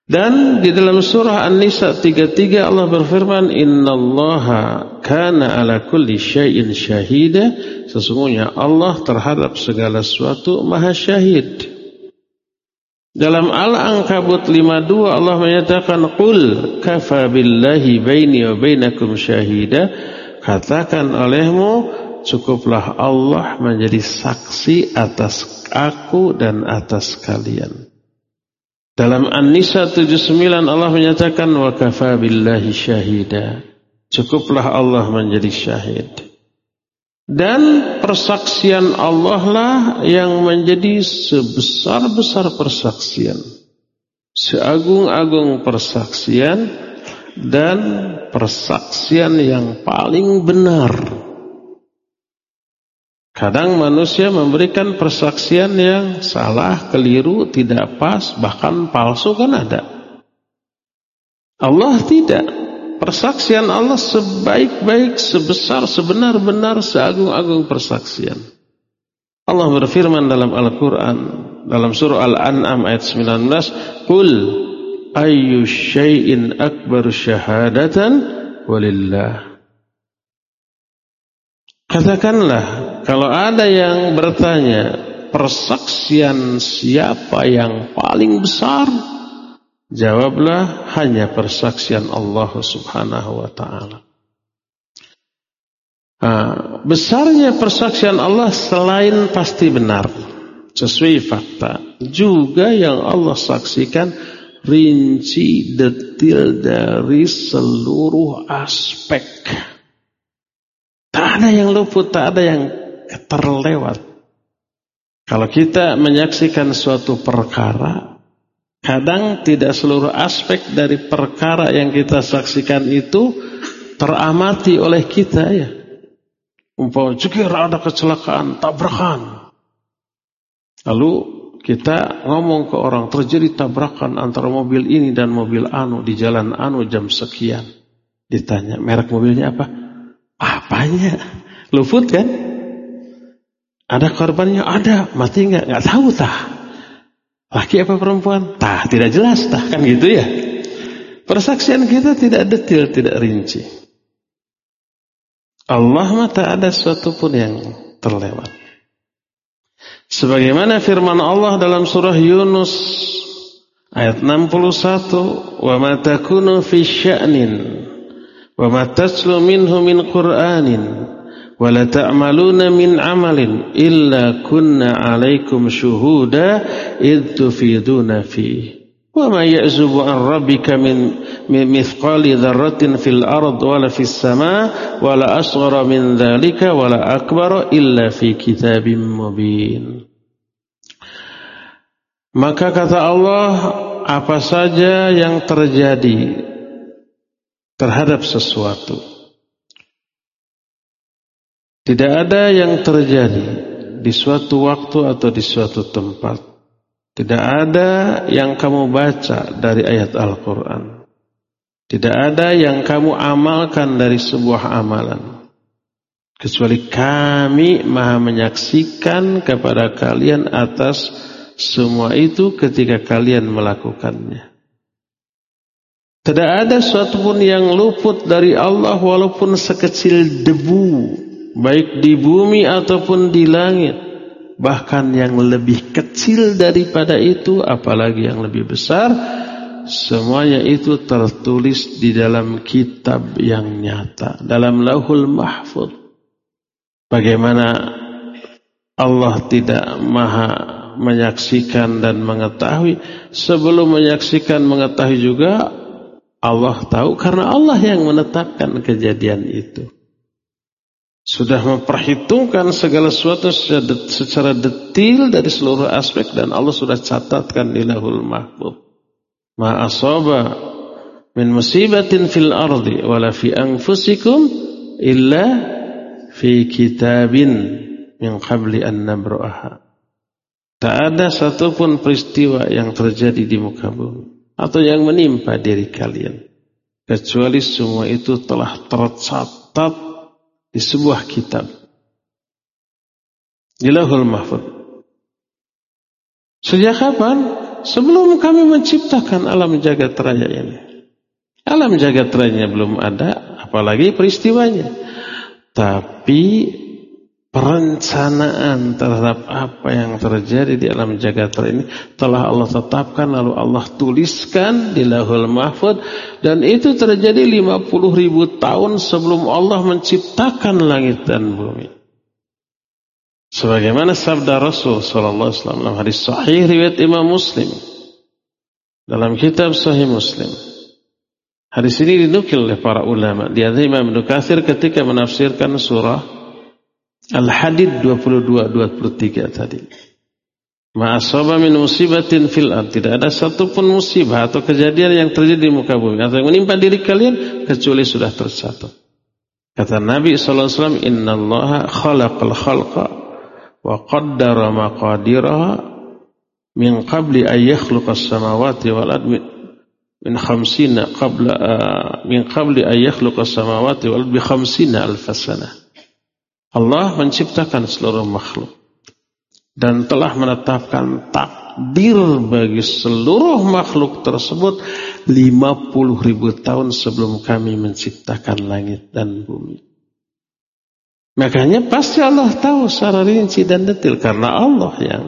Dan di dalam surah An-Nisa 33 Allah berfirman innallaha kana ala kulli syai'in syahida. Sesungguhnya Allah terhadap segala sesuatu maha syahid. Dalam Al-Ankabut 52 Allah menyatakan qul kafa billahi baini wa bainakum syahida katakan olehmu cukuplah Allah menjadi saksi atas aku dan atas kalian. Dalam An-Nisa 79 Allah menyatakan wa kafa billahi syahida. Cukuplah Allah menjadi syahid. Dan persaksian Allah lah yang menjadi sebesar-besar persaksian. Seagung-agung persaksian dan persaksian yang paling benar Kadang manusia memberikan persaksian yang salah, keliru, tidak pas, bahkan palsu kan ada. Allah tidak. Persaksian Allah sebaik-baik, sebesar, sebenar-benar, seagung-agung persaksian. Allah berfirman dalam Al-Quran, dalam surah Al-An'am ayat 19, Qul ayyu syai'in akbar syahadatan walillah. Katakanlah kalau ada yang bertanya persaksian siapa yang paling besar jawablah hanya persaksian Allah Subhanahu wa taala. Besarnya persaksian Allah selain pasti benar sesuai fakta juga yang Allah saksikan rinci detil dari seluruh aspek Tak ada yang luput, tak ada yang terlewat. Kalau kita menyaksikan suatu perkara, kadang tidak seluruh aspek dari perkara yang kita saksikan itu teramati oleh kita ya. Umpama juga ada kecelakaan, tabrakan. Lalu kita ngomong ke orang terjadi tabrakan antara mobil ini dan mobil anu di jalan anu jam sekian. Ditanya merek mobilnya apa? Apanya? Luput kan? Ada korbannya? Ada. Mati nggak? Nggak tahu tah. Laki apa perempuan? Tah, tidak jelas tah kan gitu ya. Persaksian kita tidak detil, tidak rinci. Allah mah tak ada sesuatu pun yang terlewat. Sebagaimana firman Allah dalam surah Yunus ayat 61, "Wa ma takunu fi sya'nin wa ma taslu minhu min Qur'anin." ولا تعملون من عمل إلا كنا عليكم شهودا إذ تفيدون فيه وما يعزب عن ربك من مثقال ذرة في الأرض ولا في السماء ولا أصغر من ذلك ولا أكبر إلا في كتاب مبين Maka kata Allah, apa saja yang terjadi terhadap sesuatu. Tidak ada yang terjadi di suatu waktu atau di suatu tempat. Tidak ada yang kamu baca dari ayat Al-Quran. Tidak ada yang kamu amalkan dari sebuah amalan. Kecuali kami maha menyaksikan kepada kalian atas semua itu ketika kalian melakukannya. Tidak ada suatu pun yang luput dari Allah walaupun sekecil debu. Baik di bumi ataupun di langit. Bahkan yang lebih kecil daripada itu apalagi yang lebih besar. Semuanya itu tertulis di dalam kitab yang nyata. Dalam lauhul mahfud. Bagaimana Allah tidak maha menyaksikan dan mengetahui. Sebelum menyaksikan mengetahui juga Allah tahu karena Allah yang menetapkan kejadian itu. Sudah memperhitungkan segala sesuatu secara detil dari seluruh aspek dan Allah sudah catatkan di lahul mahfud. Ma asaba min musibatin fil ardi wala fi anfusikum illa fi kitabin min qabli an nabru'aha. Tak ada satupun peristiwa yang terjadi di muka bumi atau yang menimpa diri kalian. Kecuali semua itu telah tercatat di sebuah kitab. Di lahul mahfud. Sejak kapan? sebelum kami menciptakan alam jagat raya ini. Alam jagat raya belum ada, apalagi peristiwanya. Tapi perencanaan terhadap apa yang terjadi di alam jagat ini telah Allah tetapkan lalu Allah tuliskan di lahul mahfud dan itu terjadi 50 ribu tahun sebelum Allah menciptakan langit dan bumi. Sebagaimana sabda Rasul sallallahu alaihi wasallam dalam hadis sahih riwayat Imam Muslim dalam kitab Sahih Muslim. Hadis ini dinukil oleh para ulama. Di Imam Ibnu ketika menafsirkan surah Al-Hadid 22-23 tadi. Ma'asaba min musibatin fil ard. Tidak ada satupun musibah atau kejadian yang terjadi di muka bumi. Atau yang menimpa diri kalian. Kecuali sudah tercatat. Kata Nabi SAW. Inna allaha khalaqal khalqa. Wa qaddara maqadiraha. Min qabli ayyakhluqas samawati wal ard. Min khamsina qabla. Uh, min qabli ayyakhluqas samawati wal ard. Bi khamsina alfasanah. Allah menciptakan seluruh makhluk dan telah menetapkan takdir bagi seluruh makhluk tersebut 50 ribu tahun sebelum kami menciptakan langit dan bumi. Makanya pasti Allah tahu secara rinci dan detail karena Allah yang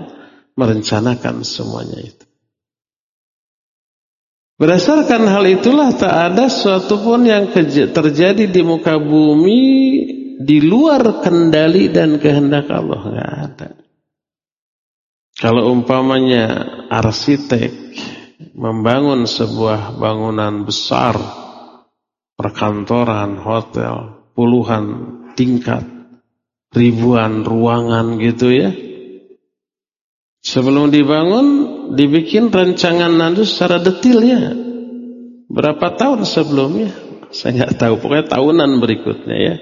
merencanakan semuanya itu. Berdasarkan hal itulah tak ada suatu pun yang terjadi di muka bumi di luar kendali dan kehendak Allah nggak ada. Kalau umpamanya arsitek membangun sebuah bangunan besar, perkantoran, hotel, puluhan tingkat, ribuan ruangan gitu ya. Sebelum dibangun, dibikin rancangan nanti secara detail ya. Berapa tahun sebelumnya? Saya nggak tahu, pokoknya tahunan berikutnya ya.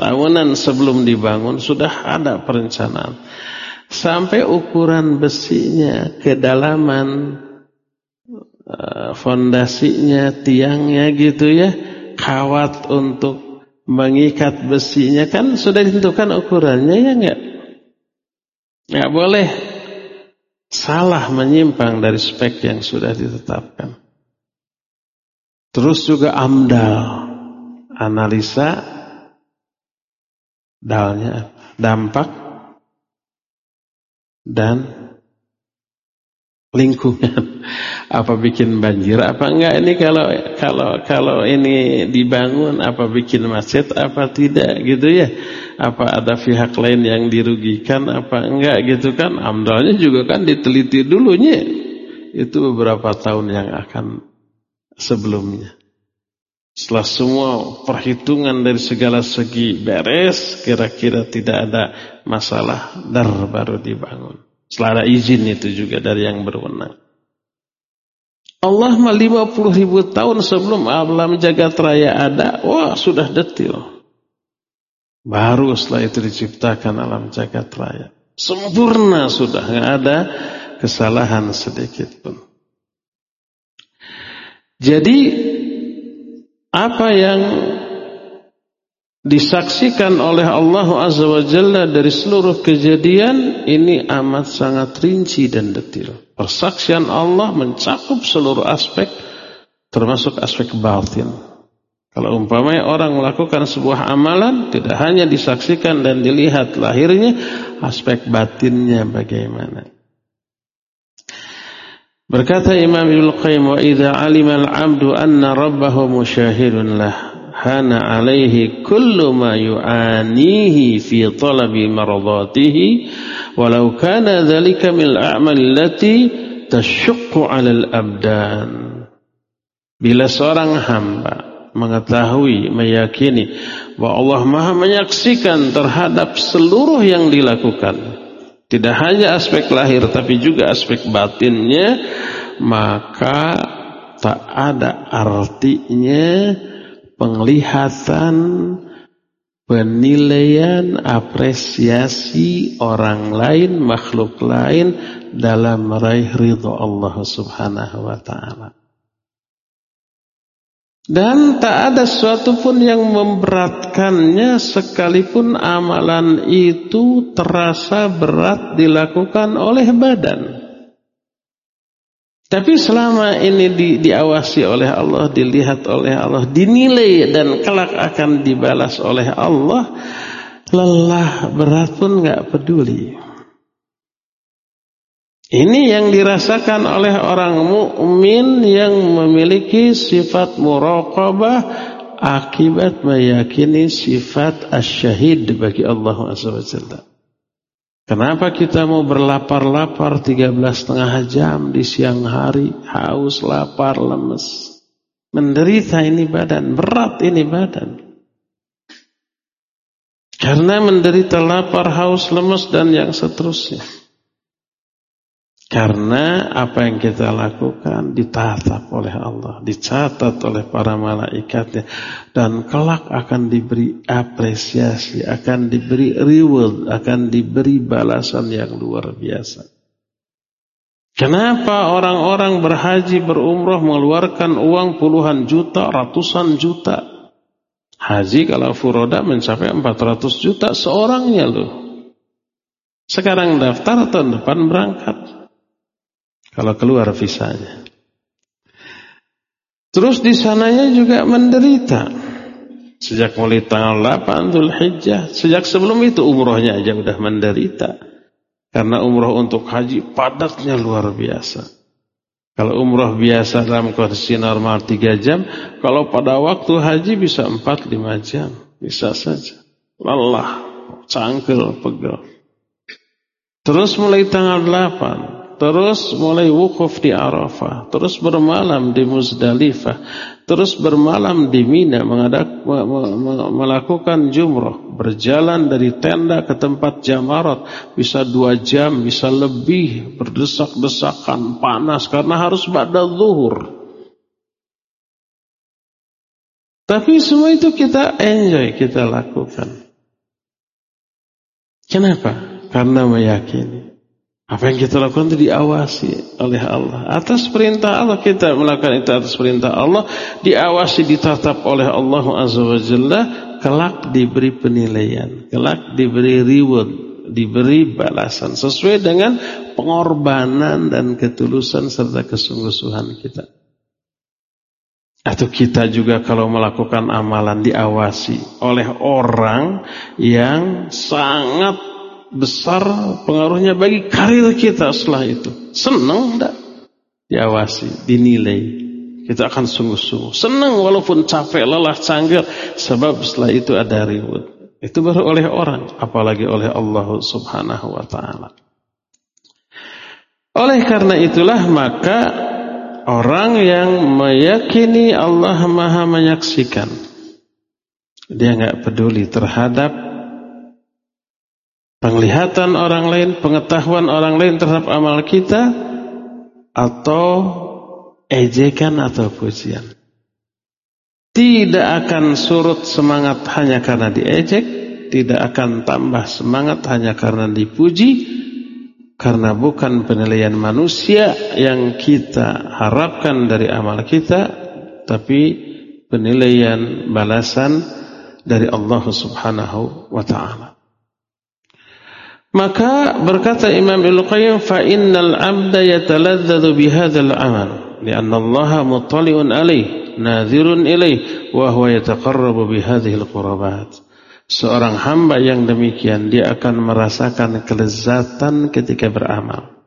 Tahunan sebelum dibangun sudah ada perencanaan. Sampai ukuran besinya, kedalaman eh, fondasinya, tiangnya gitu ya. Kawat untuk mengikat besinya kan sudah ditentukan ukurannya ya enggak? Enggak boleh salah menyimpang dari spek yang sudah ditetapkan. Terus juga amdal, analisa dalnya dampak dan lingkungan. [LAUGHS] Apa bikin banjir apa enggak? Ini kalau kalau kalau ini dibangun apa bikin macet apa tidak gitu ya? Apa ada pihak lain yang dirugikan apa enggak gitu kan? Amdalnya juga kan diteliti dulunya. Itu beberapa tahun yang akan sebelumnya setelah semua perhitungan dari segala segi beres, kira-kira tidak ada masalah, dar baru dibangun. Setelah ada izin itu juga dari yang berwenang. Allah mah 50 ribu tahun sebelum alam jagat raya ada, wah sudah detil. Baru setelah itu diciptakan alam jagat raya. Sempurna sudah, nggak ada kesalahan sedikit pun. Jadi apa yang disaksikan oleh Allah Azza wa Jalla dari seluruh kejadian ini amat sangat rinci dan detil. Persaksian Allah mencakup seluruh aspek termasuk aspek batin. Kalau umpamanya orang melakukan sebuah amalan tidak hanya disaksikan dan dilihat lahirnya, aspek batinnya bagaimana. Berkata Imam Ibnu Qayyim wa idza alima al-'abdu anna rabbahu musyahidun lah hana alaihi kullu ma yu'anihi fi talabi maradatihi walau kana dhalika min al-a'mal allati tashuqqu 'ala al-abdan. Bila seorang hamba mengetahui meyakini bahwa Allah Maha menyaksikan terhadap seluruh yang dilakukan tidak hanya aspek lahir tapi juga aspek batinnya maka tak ada artinya penglihatan penilaian apresiasi orang lain makhluk lain dalam meraih ridho Allah Subhanahu wa taala. Dan tak ada sesuatu pun yang memberatkannya sekalipun amalan itu terasa berat dilakukan oleh badan. Tapi selama ini di, diawasi oleh Allah, dilihat oleh Allah, dinilai dan kelak akan dibalas oleh Allah, lelah berat pun nggak peduli. Ini yang dirasakan oleh orang mukmin yang memiliki sifat muraqabah akibat meyakini sifat asyahid bagi Allah Subhanahu Kenapa kita mau berlapar-lapar 13 setengah jam di siang hari, haus, lapar, lemes. Menderita ini badan, berat ini badan. Karena menderita lapar, haus, lemes, dan yang seterusnya. Karena apa yang kita lakukan ditatap oleh Allah, dicatat oleh para malaikatnya dan kelak akan diberi apresiasi, akan diberi reward, akan diberi balasan yang luar biasa. Kenapa orang-orang berhaji berumrah mengeluarkan uang puluhan juta, ratusan juta? Haji kalau furoda mencapai 400 juta seorangnya loh. Sekarang daftar tahun depan berangkat. Kalau keluar visanya. Terus di sananya juga menderita. Sejak mulai tanggal 8 Dhul Hijjah. Sejak sebelum itu umrohnya aja udah menderita. Karena umroh untuk haji padatnya luar biasa. Kalau umroh biasa dalam kondisi normal 3 jam. Kalau pada waktu haji bisa 4-5 jam. Bisa saja. Lelah, cangkel, pegel. Terus mulai tanggal 8 terus mulai wukuf di Arafah, terus bermalam di Muzdalifah, terus bermalam di Mina mengadak, melakukan jumrah, berjalan dari tenda ke tempat jamarat bisa dua jam, bisa lebih, berdesak-desakan, panas karena harus pada zuhur. Tapi semua itu kita enjoy, kita lakukan. Kenapa? Karena meyakini apa yang kita lakukan itu diawasi oleh Allah. Atas perintah Allah kita melakukan itu atas perintah Allah, diawasi ditatap oleh Allah Azza wa kelak diberi penilaian, kelak diberi reward, diberi balasan sesuai dengan pengorbanan dan ketulusan serta kesungguh-sungguhan kita. Atau kita juga kalau melakukan amalan diawasi oleh orang yang sangat besar pengaruhnya bagi karir kita setelah itu. Senang enggak? Diawasi, dinilai. Kita akan sungguh-sungguh. Senang walaupun capek, lelah, canggih. Sebab setelah itu ada reward. Itu baru oleh orang. Apalagi oleh Allah subhanahu wa ta'ala. Oleh karena itulah maka orang yang meyakini Allah maha menyaksikan. Dia nggak peduli terhadap penglihatan orang lain, pengetahuan orang lain terhadap amal kita atau ejekan atau pujian. Tidak akan surut semangat hanya karena diejek, tidak akan tambah semangat hanya karena dipuji, karena bukan penilaian manusia yang kita harapkan dari amal kita, tapi penilaian balasan dari Allah Subhanahu wa taala. Maka berkata Imam Ibnu Qayyim fa innal 'abda yataladzadzu bihadzal 'amal li'anna Allah muttali'un alaih nadhirun ilaih wa huwa yataqarrabu bihadhihi al-qurbat. Seorang hamba yang demikian dia akan merasakan kelezatan ketika beramal.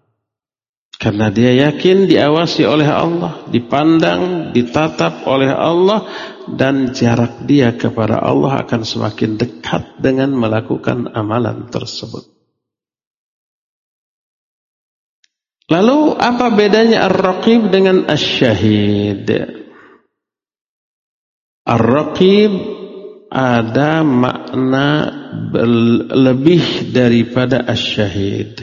Karena dia yakin diawasi oleh Allah, dipandang, ditatap oleh Allah dan jarak dia kepada Allah akan semakin dekat dengan melakukan amalan tersebut. Lalu apa bedanya ar-raqib dengan asy-syahid? Ar-raqib ada makna lebih daripada asy-syahid.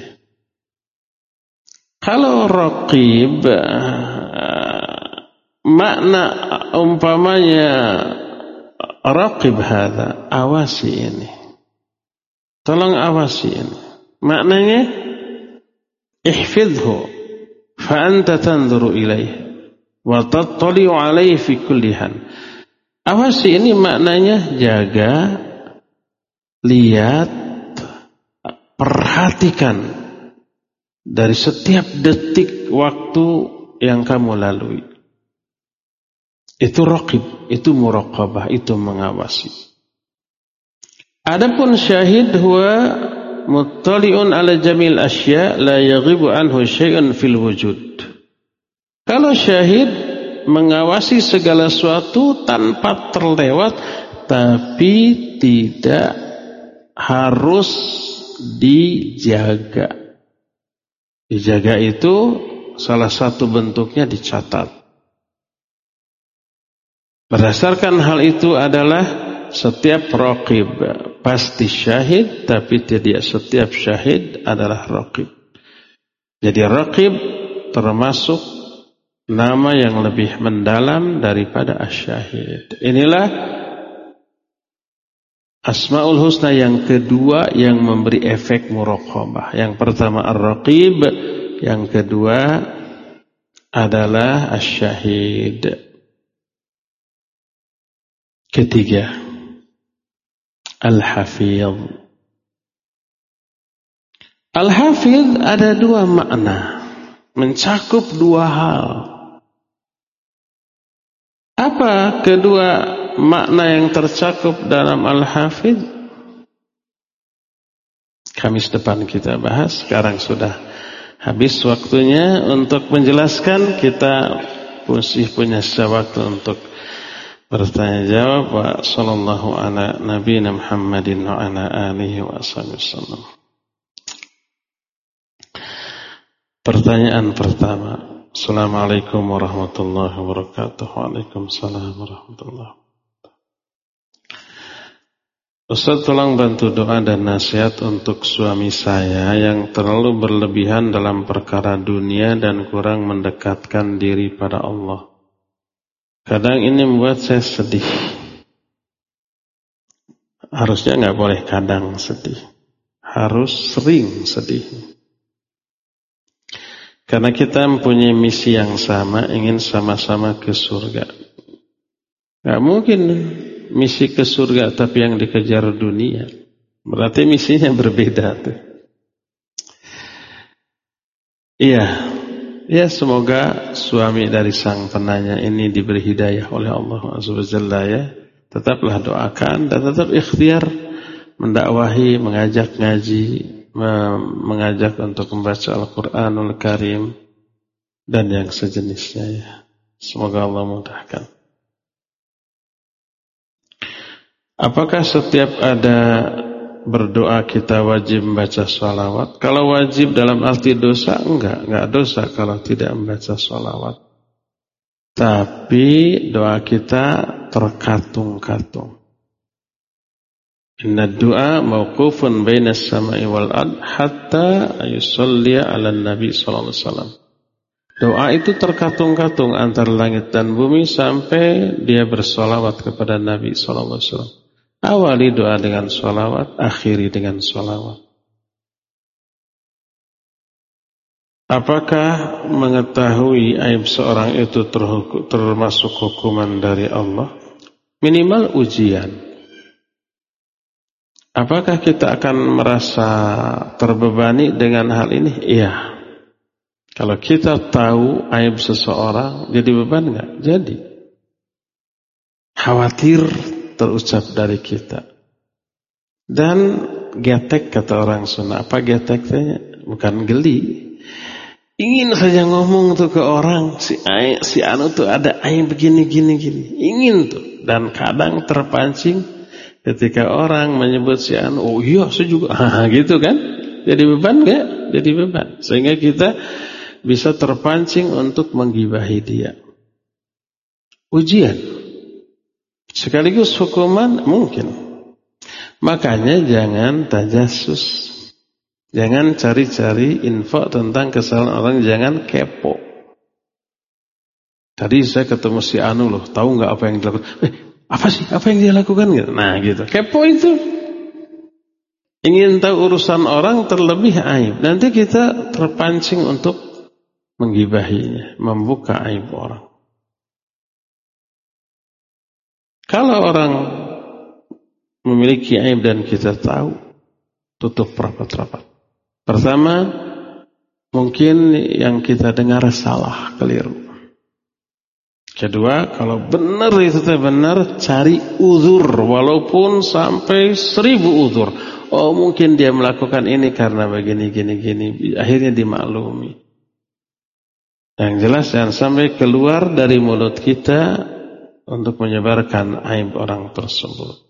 Kalau raqib makna umpamanya raqib hadza awasi ini. Tolong awasi ini. Maknanya ihfidhu fa anta tanzuru ilaih wa tattali'u alaihi fi kulli hal. Awasi ini maknanya jaga, lihat, perhatikan dari setiap detik waktu yang kamu lalui. Itu raqib, itu muraqabah, itu mengawasi. Adapun syahid huwa muttali'un ala jamil asya la yaghibu anhu syai'un fil wujud. Kalau syahid mengawasi segala sesuatu tanpa terlewat tapi tidak harus dijaga. Dijaga itu salah satu bentuknya dicatat. Berdasarkan hal itu adalah setiap raqib pasti syahid tapi tidak setiap syahid adalah raqib. Jadi raqib termasuk nama yang lebih mendalam daripada asyahid. Inilah Asmaul Husna yang kedua yang memberi efek muraqabah. Yang pertama ar-raqib, yang kedua adalah asyahid. Ketiga, Al-Hafidh. Al-Hafidh ada dua makna, mencakup dua hal. Apa kedua makna yang tercakup dalam Al-Hafidh? Kamis depan kita bahas, sekarang sudah habis waktunya untuk menjelaskan kita masih punya waktu untuk Bertanya jawab wa sallallahu ala nabiyina Muhammadin wa ala alihi wa sallam. Pertanyaan pertama. Assalamualaikum warahmatullahi wabarakatuh. Waalaikumsalam warahmatullahi wabarakatuh. Ustaz tolong bantu doa dan nasihat untuk suami saya yang terlalu berlebihan dalam perkara dunia dan kurang mendekatkan diri pada Allah. Kadang ini membuat saya sedih. Harusnya nggak boleh kadang sedih. Harus sering sedih. Karena kita mempunyai misi yang sama, ingin sama-sama ke surga. Gak mungkin misi ke surga tapi yang dikejar dunia. Berarti misinya [LAUGHS] berbeda tuh. Iya, Ya semoga suami dari sang penanya ini diberi hidayah oleh Allah Subhanahu ya. Tetaplah doakan dan tetap ikhtiar mendakwahi, mengajak ngaji, mengajak untuk membaca Al-Qur'anul Karim dan yang sejenisnya ya. Semoga Allah mudahkan. Apakah setiap ada berdoa kita wajib membaca sholawat. Kalau wajib dalam arti dosa, enggak. Enggak dosa kalau tidak membaca sholawat. Tapi doa kita terkatung-katung. Inna doa mauqufun baina samai wal ad hatta yusalli ala nabi sallallahu alaihi. Doa itu terkatung-katung antara langit dan bumi sampai dia bersolawat kepada Nabi sallallahu alaihi wasallam. Awali doa dengan sholawat, akhiri dengan sholawat. Apakah mengetahui aib seorang itu termasuk hukuman dari Allah? Minimal ujian. Apakah kita akan merasa terbebani dengan hal ini? Iya. Kalau kita tahu aib seseorang, jadi beban nggak? Jadi. Khawatir terucap dari kita. Dan getek kata orang Sunda. Apa geteknya? Bukan geli. Ingin saja ngomong tuh ke orang si ay, si anu tuh ada ay begini gini gini. Ingin tuh dan kadang terpancing ketika orang menyebut si anu, oh iya saya juga, [LAUGHS] gitu kan? Jadi beban gak? Jadi beban. Sehingga kita bisa terpancing untuk menggibahi dia. Ujian. Sekaligus hukuman mungkin. Makanya jangan tajasus. Jangan cari-cari info tentang kesalahan orang, jangan kepo. Tadi saya ketemu si Anu loh, tahu nggak apa yang dilakukan? Eh, apa sih? Apa yang dia lakukan? Nah gitu. Kepo itu. Ingin tahu urusan orang terlebih aib. Nanti kita terpancing untuk menggibahinya, membuka aib orang. Kalau orang memiliki aib dan kita tahu, tutup rapat-rapat. Pertama, mungkin yang kita dengar salah, keliru. Kedua, kalau benar itu benar, cari uzur walaupun sampai seribu uzur. Oh mungkin dia melakukan ini karena begini gini gini, akhirnya dimaklumi. Yang jelas jangan sampai keluar dari mulut kita untuk menyebarkan aib orang tersebut.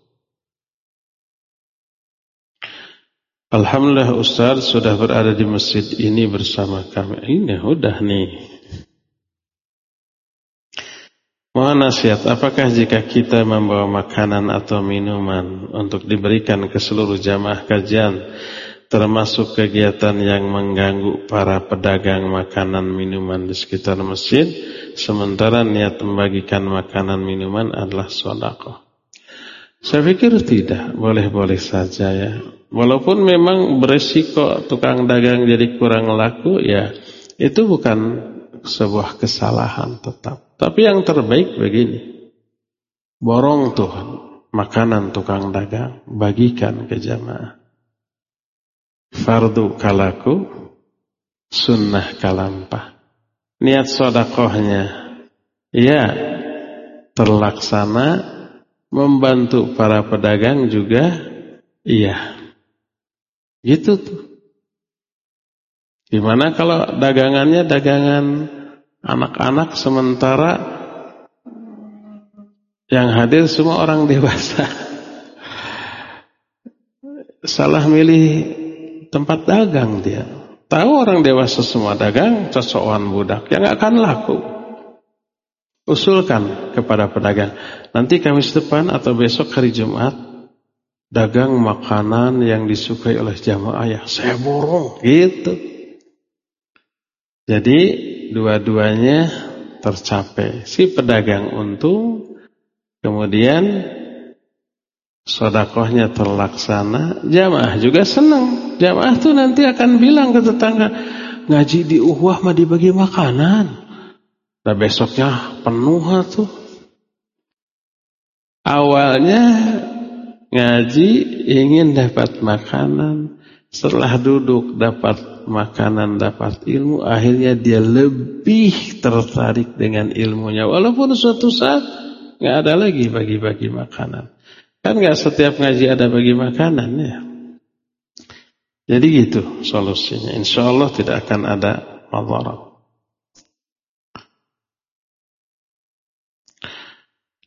Alhamdulillah Ustaz sudah berada di masjid ini bersama kami. Ini udah nih. Mohon nasihat, apakah jika kita membawa makanan atau minuman untuk diberikan ke seluruh jamaah kajian, termasuk kegiatan yang mengganggu para pedagang makanan minuman di sekitar masjid, sementara niat membagikan makanan minuman adalah sodakoh? Saya pikir tidak, boleh-boleh saja ya. Walaupun memang beresiko tukang dagang jadi kurang laku, ya itu bukan sebuah kesalahan tetap. Tapi yang terbaik begini, borong tuh makanan tukang dagang, bagikan ke jamaah. Fardu kalaku, sunnah kalampah. Niat sodakohnya, ya terlaksana, membantu para pedagang juga, iya. Gitu tuh. Gimana kalau dagangannya dagangan anak-anak sementara yang hadir semua orang dewasa. [LAUGHS] Salah milih tempat dagang dia. Tahu orang dewasa semua dagang, cocokan budak. yang akan laku. Usulkan kepada pedagang. Nanti Kamis depan atau besok hari Jumat dagang makanan yang disukai oleh jamaah ya saya borong gitu. Jadi dua-duanya tercapai. Si pedagang untung, kemudian sodakohnya terlaksana, jamaah juga senang. Jamaah tuh nanti akan bilang ke tetangga, ngaji di uhwah mah dibagi makanan. Nah besoknya penuh tuh. Awalnya Ngaji ingin dapat makanan, setelah duduk dapat makanan, dapat ilmu, akhirnya dia lebih tertarik dengan ilmunya. Walaupun suatu saat nggak ada lagi bagi-bagi makanan. Kan nggak setiap ngaji ada bagi makanan ya. Jadi gitu solusinya. Insya Allah tidak akan ada madarat.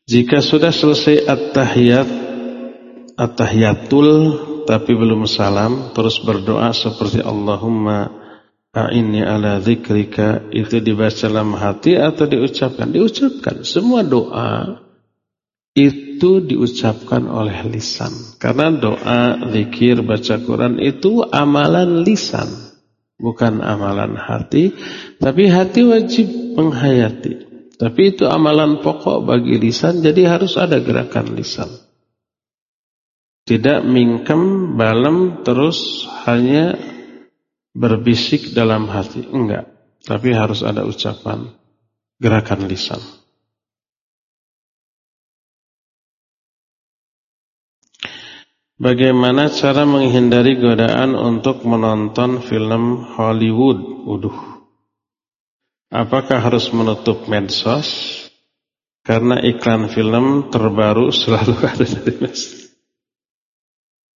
Jika sudah selesai at-tahiyat at-tahiyatul tapi belum salam terus berdoa seperti Allahumma a'inni ala dzikrika itu dibaca dalam hati atau diucapkan diucapkan semua doa itu diucapkan oleh lisan karena doa zikir baca Quran itu amalan lisan bukan amalan hati tapi hati wajib menghayati tapi itu amalan pokok bagi lisan jadi harus ada gerakan lisan tidak mingkem, balem, terus hanya berbisik dalam hati. Enggak. Tapi harus ada ucapan, gerakan lisan. Bagaimana cara menghindari godaan untuk menonton film Hollywood? Uduh. Apakah harus menutup medsos? Karena iklan film terbaru selalu [LAUGHS] ada di medsos.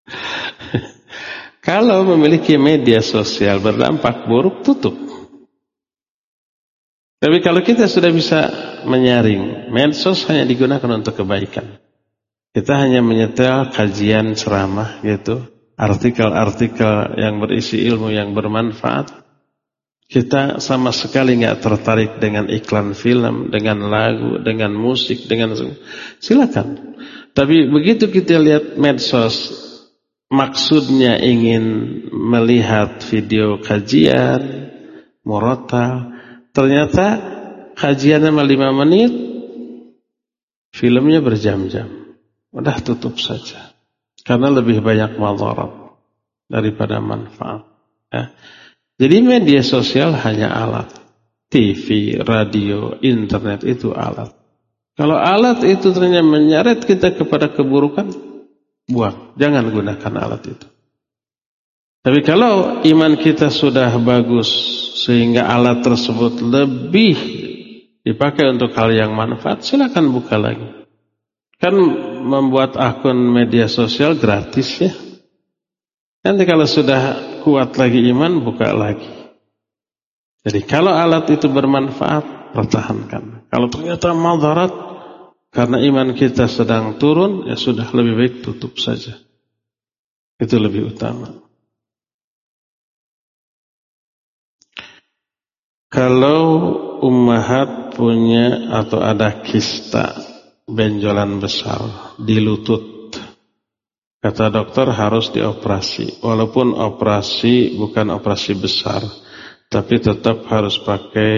[LAUGHS] Kalau memiliki media sosial berdampak buruk, tutup. Tapi kalau kita sudah bisa menyaring, medsos hanya digunakan untuk kebaikan. Kita hanya menyetel kajian ceramah gitu, artikel-artikel yang berisi ilmu yang bermanfaat. Kita sama sekali nggak tertarik dengan iklan film, dengan lagu, dengan musik, dengan silakan. Tapi begitu kita lihat medsos maksudnya ingin melihat video kajian murata ternyata kajiannya lima menit filmnya berjam-jam udah tutup saja karena lebih banyak madarat daripada manfaat ya. jadi media sosial hanya alat TV, radio, internet itu alat kalau alat itu ternyata menyeret kita kepada keburukan Buang, jangan gunakan alat itu. Tapi kalau iman kita sudah bagus sehingga alat tersebut lebih dipakai untuk hal yang manfaat, silakan buka lagi. Kan membuat akun media sosial gratis ya. Nanti kalau sudah kuat lagi iman, buka lagi. Jadi kalau alat itu bermanfaat, pertahankan. Kalau ternyata madarat karena iman kita sedang turun, ya sudah lebih baik tutup saja. Itu lebih utama. Kalau ummahat punya atau ada kista benjolan besar di lutut, kata dokter harus dioperasi. Walaupun operasi bukan operasi besar, tapi tetap harus pakai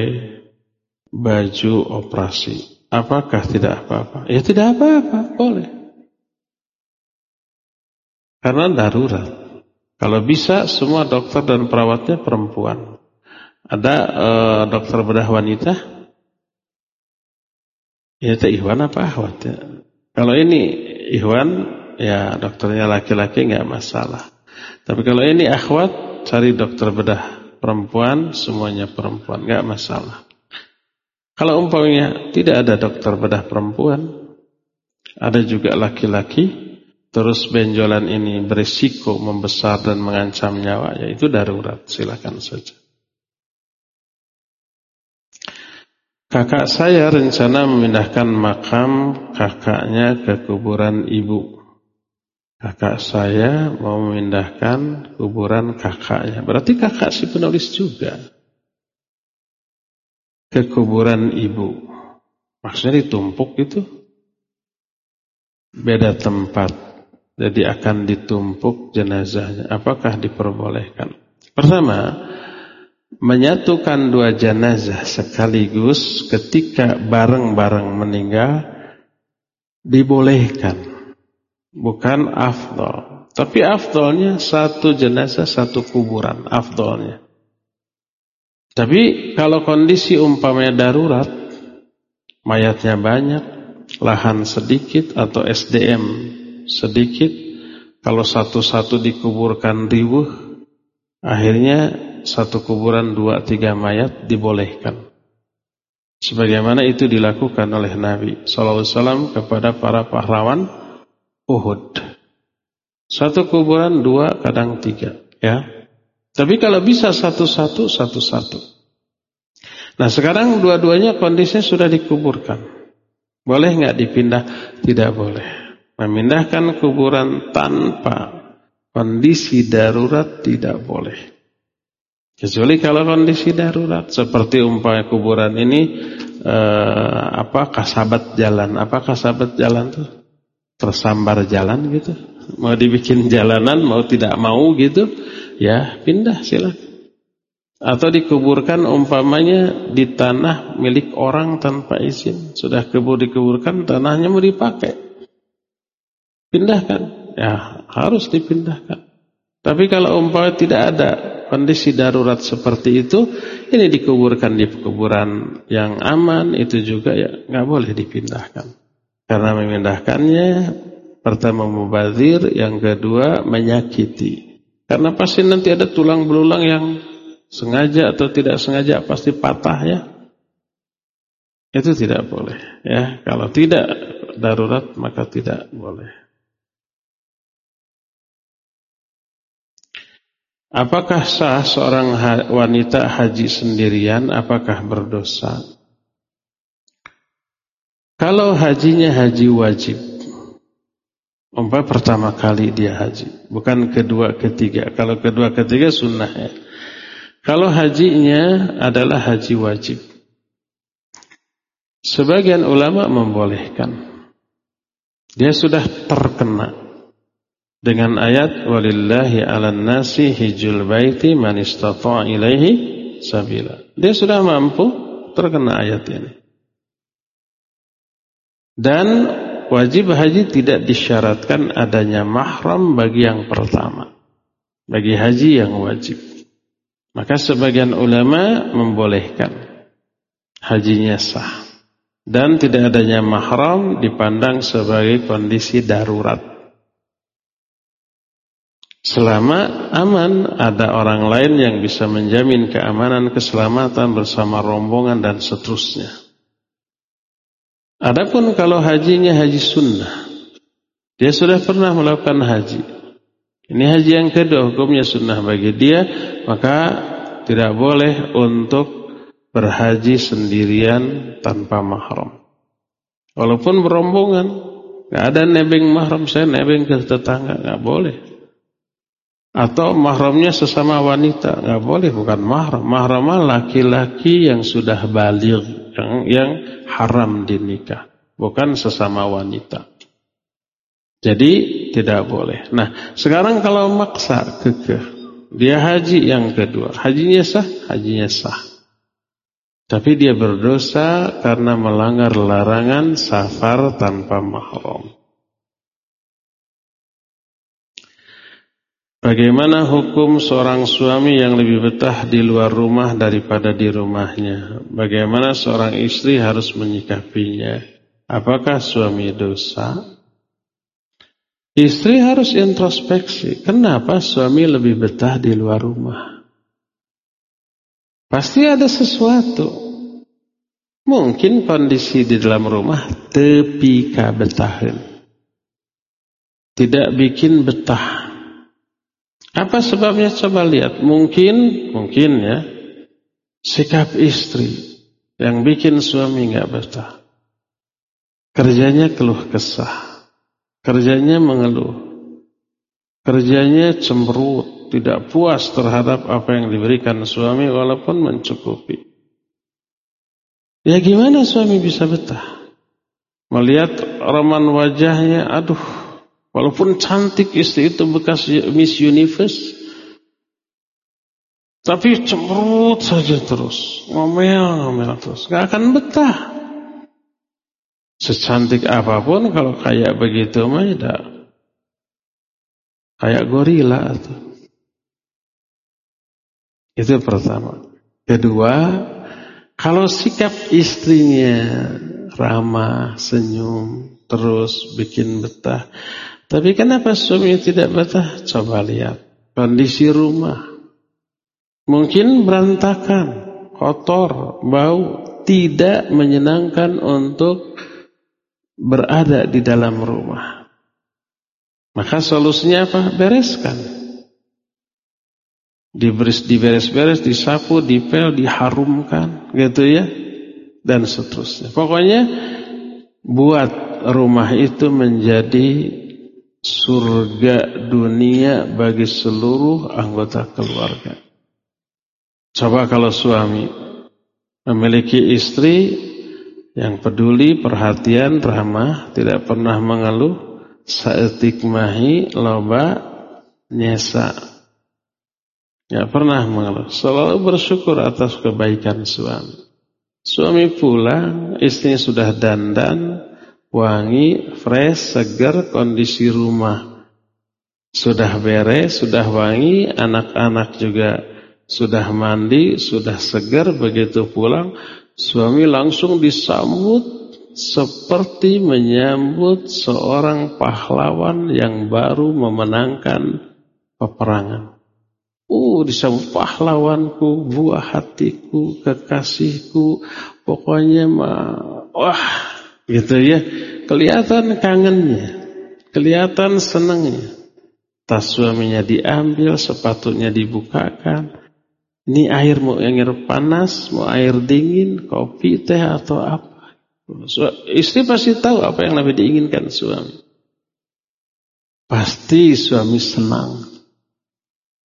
baju operasi. Apakah tidak apa-apa? Ya tidak apa-apa, boleh. Karena darurat. Kalau bisa semua dokter dan perawatnya perempuan. Ada uh, dokter bedah wanita? Ya itu Ikhwan apa Ahwat ya? Kalau ini Ikhwan ya dokternya laki-laki nggak masalah. Tapi kalau ini akhwat cari dokter bedah perempuan semuanya perempuan nggak masalah. Kalau umpamanya tidak ada dokter bedah perempuan, ada juga laki-laki, terus benjolan ini berisiko membesar dan mengancam nyawa, ya itu darurat, silakan saja. Kakak saya rencana memindahkan makam kakaknya ke kuburan ibu. Kakak saya mau memindahkan kuburan kakaknya. Berarti kakak si penulis juga. Ke kuburan ibu. Maksudnya ditumpuk itu. Beda tempat. Jadi akan ditumpuk jenazahnya. Apakah diperbolehkan? Pertama, menyatukan dua jenazah sekaligus ketika bareng-bareng meninggal dibolehkan. Bukan afdol. Tapi afdolnya satu jenazah satu kuburan afdolnya. Tapi kalau kondisi umpamanya darurat mayatnya banyak lahan sedikit atau SDM sedikit kalau satu-satu dikuburkan ribuh akhirnya satu kuburan dua tiga mayat dibolehkan. Sebagaimana itu dilakukan oleh Nabi SAW kepada para pahlawan Uhud. Satu kuburan dua kadang tiga, ya. Tapi kalau bisa satu-satu, satu-satu. Nah sekarang dua-duanya kondisinya sudah dikuburkan. Boleh nggak dipindah? Tidak boleh. Memindahkan kuburan tanpa kondisi darurat tidak boleh. Kecuali kalau kondisi darurat. Seperti umpamanya kuburan ini eh, apa kasabat jalan, apa kasabat jalan tuh? Tersambar jalan gitu, mau dibikin jalanan mau tidak mau gitu, ya pindah silakan. Atau dikuburkan umpamanya di tanah milik orang tanpa izin, sudah kebur dikuburkan tanahnya mau dipakai, pindahkan, ya harus dipindahkan. Tapi kalau umpamanya tidak ada kondisi darurat seperti itu, ini dikuburkan di kuburan yang aman, itu juga ya nggak boleh dipindahkan. Karena memindahkannya pertama mubazir, yang kedua menyakiti. Karena pasti nanti ada tulang belulang yang sengaja atau tidak sengaja pasti patah ya. Itu tidak boleh ya. Kalau tidak darurat maka tidak boleh. Apakah sah seorang wanita haji sendirian? Apakah berdosa? Kalau hajinya haji wajib, umpah pertama kali dia haji, bukan kedua ketiga. Kalau kedua ketiga sunnah ya. Kalau hajinya adalah haji wajib, sebagian ulama membolehkan. Dia sudah terkena dengan ayat walillahi 'alan nasi hijul baiti man istata'a ilaihi sabila. Dia sudah mampu terkena ayat ini. Dan wajib haji tidak disyaratkan adanya mahram bagi yang pertama. Bagi haji yang wajib. Maka sebagian ulama membolehkan hajinya sah. Dan tidak adanya mahram dipandang sebagai kondisi darurat. Selama aman, ada orang lain yang bisa menjamin keamanan, keselamatan bersama rombongan dan seterusnya. Adapun kalau hajinya haji sunnah, dia sudah pernah melakukan haji. Ini haji yang kedua, hukumnya sunnah bagi dia, maka tidak boleh untuk berhaji sendirian tanpa mahram. Walaupun berombongan, nggak ada nebeng mahram, saya nebeng ke tetangga, nggak boleh. Atau mahramnya sesama wanita, nggak boleh, bukan mahram. Mahram laki-laki yang sudah balik, yang, yang haram dinikah, bukan sesama wanita. Jadi tidak boleh. Nah, sekarang kalau maksa kekeh, dia haji yang kedua, hajinya sah, hajinya sah. Tapi dia berdosa karena melanggar larangan safar tanpa mahram. Bagaimana hukum seorang suami yang lebih betah di luar rumah daripada di rumahnya? Bagaimana seorang istri harus menyikapinya? Apakah suami dosa? Istri harus introspeksi. Kenapa suami lebih betah di luar rumah? Pasti ada sesuatu. Mungkin kondisi di dalam rumah tepi kabetahan. Tidak bikin betah apa sebabnya coba lihat. Mungkin, mungkin ya, sikap istri yang bikin suami nggak betah. Kerjanya keluh kesah. Kerjanya mengeluh. Kerjanya cemberut, tidak puas terhadap apa yang diberikan suami walaupun mencukupi. Ya gimana suami bisa betah? Melihat roman wajahnya, aduh Walaupun cantik istri itu bekas Miss Universe, tapi cemberut saja terus, ngomel-ngomel terus, gak akan betah. Secantik apa pun kalau kayak begitu mah tidak ya kayak gorila itu. Itu pertama. Kedua, kalau sikap istrinya ramah, senyum, terus bikin betah, tapi kenapa suami tidak betah? Coba lihat kondisi rumah. Mungkin berantakan, kotor, bau, tidak menyenangkan untuk berada di dalam rumah. Maka solusinya apa? Bereskan. Diberes, diberes-beres, disapu, dipel, diharumkan, gitu ya, dan seterusnya. Pokoknya buat rumah itu menjadi surga dunia bagi seluruh anggota keluarga. Coba kalau suami memiliki istri yang peduli, perhatian, ramah, tidak pernah mengeluh, saetikmahi, loba, nyesa. Tidak pernah mengeluh, selalu bersyukur atas kebaikan suami. Suami pulang, istrinya sudah dandan, wangi, fresh, segar kondisi rumah. Sudah beres, sudah wangi, anak-anak juga sudah mandi, sudah segar begitu pulang, suami langsung disambut seperti menyambut seorang pahlawan yang baru memenangkan peperangan. Uh, disambut pahlawanku, buah hatiku, kekasihku, pokoknya mah, wah, Gitu ya. Kelihatan kangennya. Kelihatan senangnya. Tas suaminya diambil, sepatunya dibukakan. Ini air mau air panas, mau air dingin, kopi, teh atau apa. Istri pasti tahu apa yang lebih diinginkan suami. Pasti suami senang.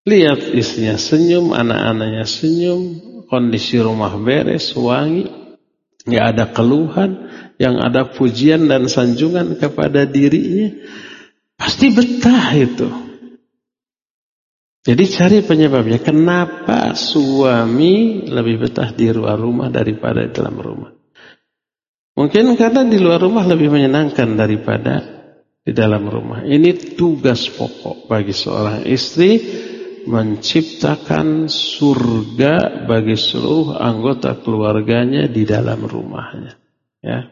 Lihat istrinya senyum, anak-anaknya senyum, kondisi rumah beres, wangi, nggak ada keluhan, yang ada pujian dan sanjungan kepada dirinya, pasti betah itu. Jadi cari penyebabnya. Kenapa suami lebih betah di luar rumah daripada di dalam rumah? Mungkin karena di luar rumah lebih menyenangkan daripada di dalam rumah. Ini tugas pokok bagi seorang istri menciptakan surga bagi seluruh anggota keluarganya di dalam rumahnya. Ya.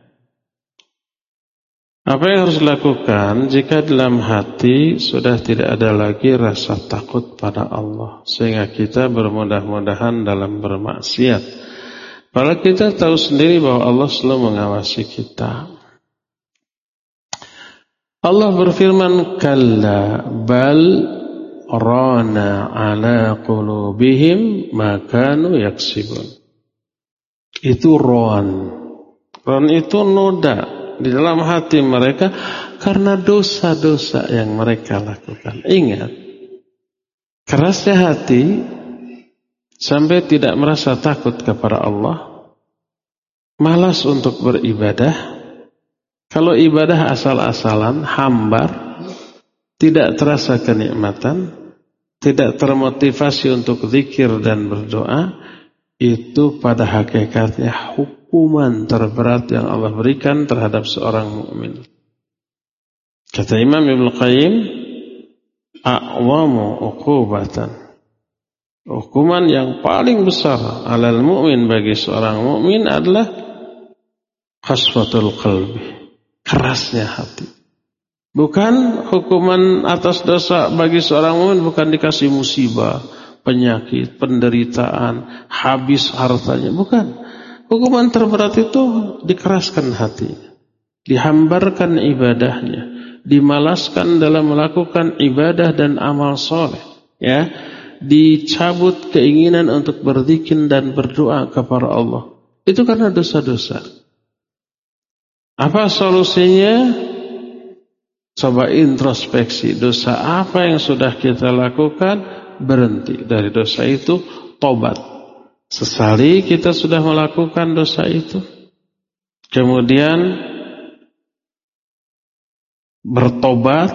Apa yang harus dilakukan jika dalam hati sudah tidak ada lagi rasa takut pada Allah sehingga kita bermudah-mudahan dalam bermaksiat. Padahal kita tahu sendiri bahwa Allah selalu mengawasi kita. Allah berfirman, "Kalla bal rana ala qulubihim ma kanu yaksibun." Itu ron. Ron itu noda di dalam hati mereka karena dosa-dosa yang mereka lakukan. Ingat, kerasnya hati sampai tidak merasa takut kepada Allah, malas untuk beribadah. Kalau ibadah asal-asalan, hambar, tidak terasa kenikmatan, tidak termotivasi untuk zikir dan berdoa, itu pada hakikatnya hukuman terberat yang Allah berikan terhadap seorang mukmin. Kata Imam Ibn Qayyim, "A'wamu uqubatan." Hukuman yang paling besar alal mukmin bagi seorang mukmin adalah khaswatul qalbi, kerasnya hati. Bukan hukuman atas dosa bagi seorang mukmin bukan dikasih musibah, penyakit, penderitaan, habis hartanya. Bukan. Hukuman terberat itu dikeraskan hati, dihambarkan ibadahnya, dimalaskan dalam melakukan ibadah dan amal soleh. Ya, dicabut keinginan untuk berzikir dan berdoa kepada Allah. Itu karena dosa-dosa. Apa solusinya? Coba introspeksi dosa apa yang sudah kita lakukan berhenti dari dosa itu, tobat. Sesali kita sudah melakukan dosa itu. Kemudian bertobat,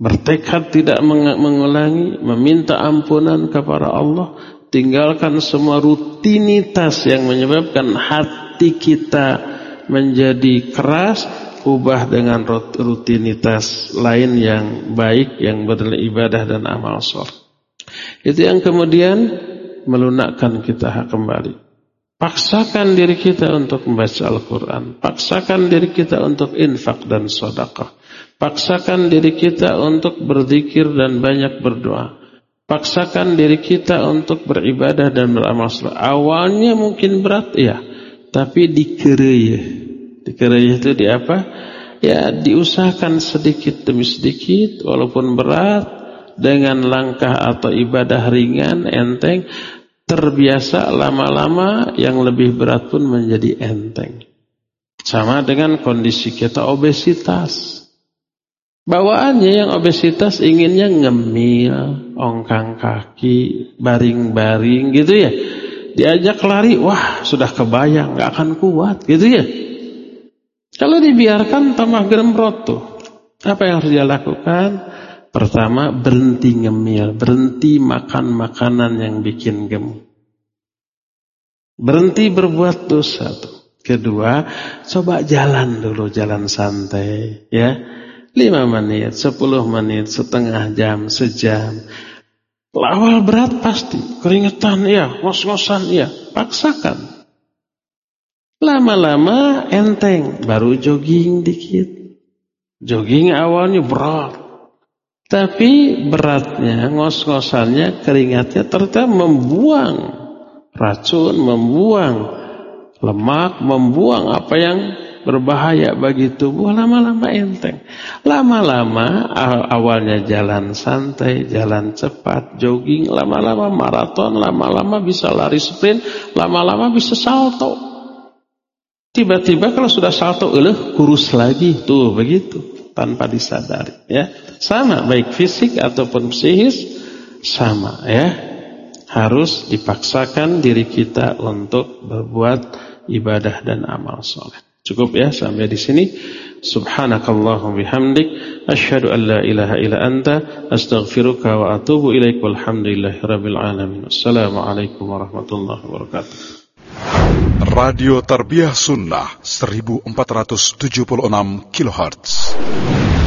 bertekad tidak mengulangi, meminta ampunan kepada Allah, tinggalkan semua rutinitas yang menyebabkan hati kita menjadi keras, ubah dengan rutinitas lain yang baik yang beribadah dan amal soleh. Itu yang kemudian melunakkan kita kembali. Paksakan diri kita untuk membaca Al-Quran. Paksakan diri kita untuk infak dan sodakah. Paksakan diri kita untuk berzikir dan banyak berdoa. Paksakan diri kita untuk beribadah dan beramal soleh. Awalnya mungkin berat, ya. Tapi Dikira itu di apa? Ya diusahakan sedikit demi sedikit walaupun berat dengan langkah atau ibadah ringan enteng terbiasa lama-lama yang lebih berat pun menjadi enteng. Sama dengan kondisi kita obesitas. Bawaannya yang obesitas inginnya ngemil, ongkang kaki, baring-baring gitu ya. Diajak lari, wah sudah kebayang, gak akan kuat gitu ya. Kalau dibiarkan tambah gemrot tuh. Apa yang harus dia lakukan? Pertama, berhenti ngemil, berhenti makan makanan yang bikin gemuk. Berhenti berbuat dosa tuh. Kedua, coba jalan dulu, jalan santai, ya. Lima menit, sepuluh menit, setengah jam, sejam. Awal berat pasti, keringetan ya, ngos-ngosan ya, paksakan. Lama-lama enteng, baru jogging dikit. Jogging awalnya berat. Tapi beratnya, ngos-ngosannya, keringatnya ternyata membuang racun, membuang lemak, membuang apa yang berbahaya bagi tubuh lama-lama enteng. Lama-lama awalnya jalan santai, jalan cepat, jogging, lama-lama maraton, lama-lama bisa lari sprint, lama-lama bisa salto. Tiba-tiba kalau sudah salto eleh kurus lagi tuh begitu tanpa disadari ya. Sama baik fisik ataupun psikis sama ya. Harus dipaksakan diri kita untuk berbuat ibadah dan amal soleh. Cukup ya sampai di sini. Subhanakallahum bihamdik asyhadu an la ilaha illa anta astaghfiruka wa atubu ilaik walhamdulillahi rabbil alamin. Assalamualaikum warahmatullahi wabarakatuh. Radio Tarbiyah Sunnah 1476 kHz.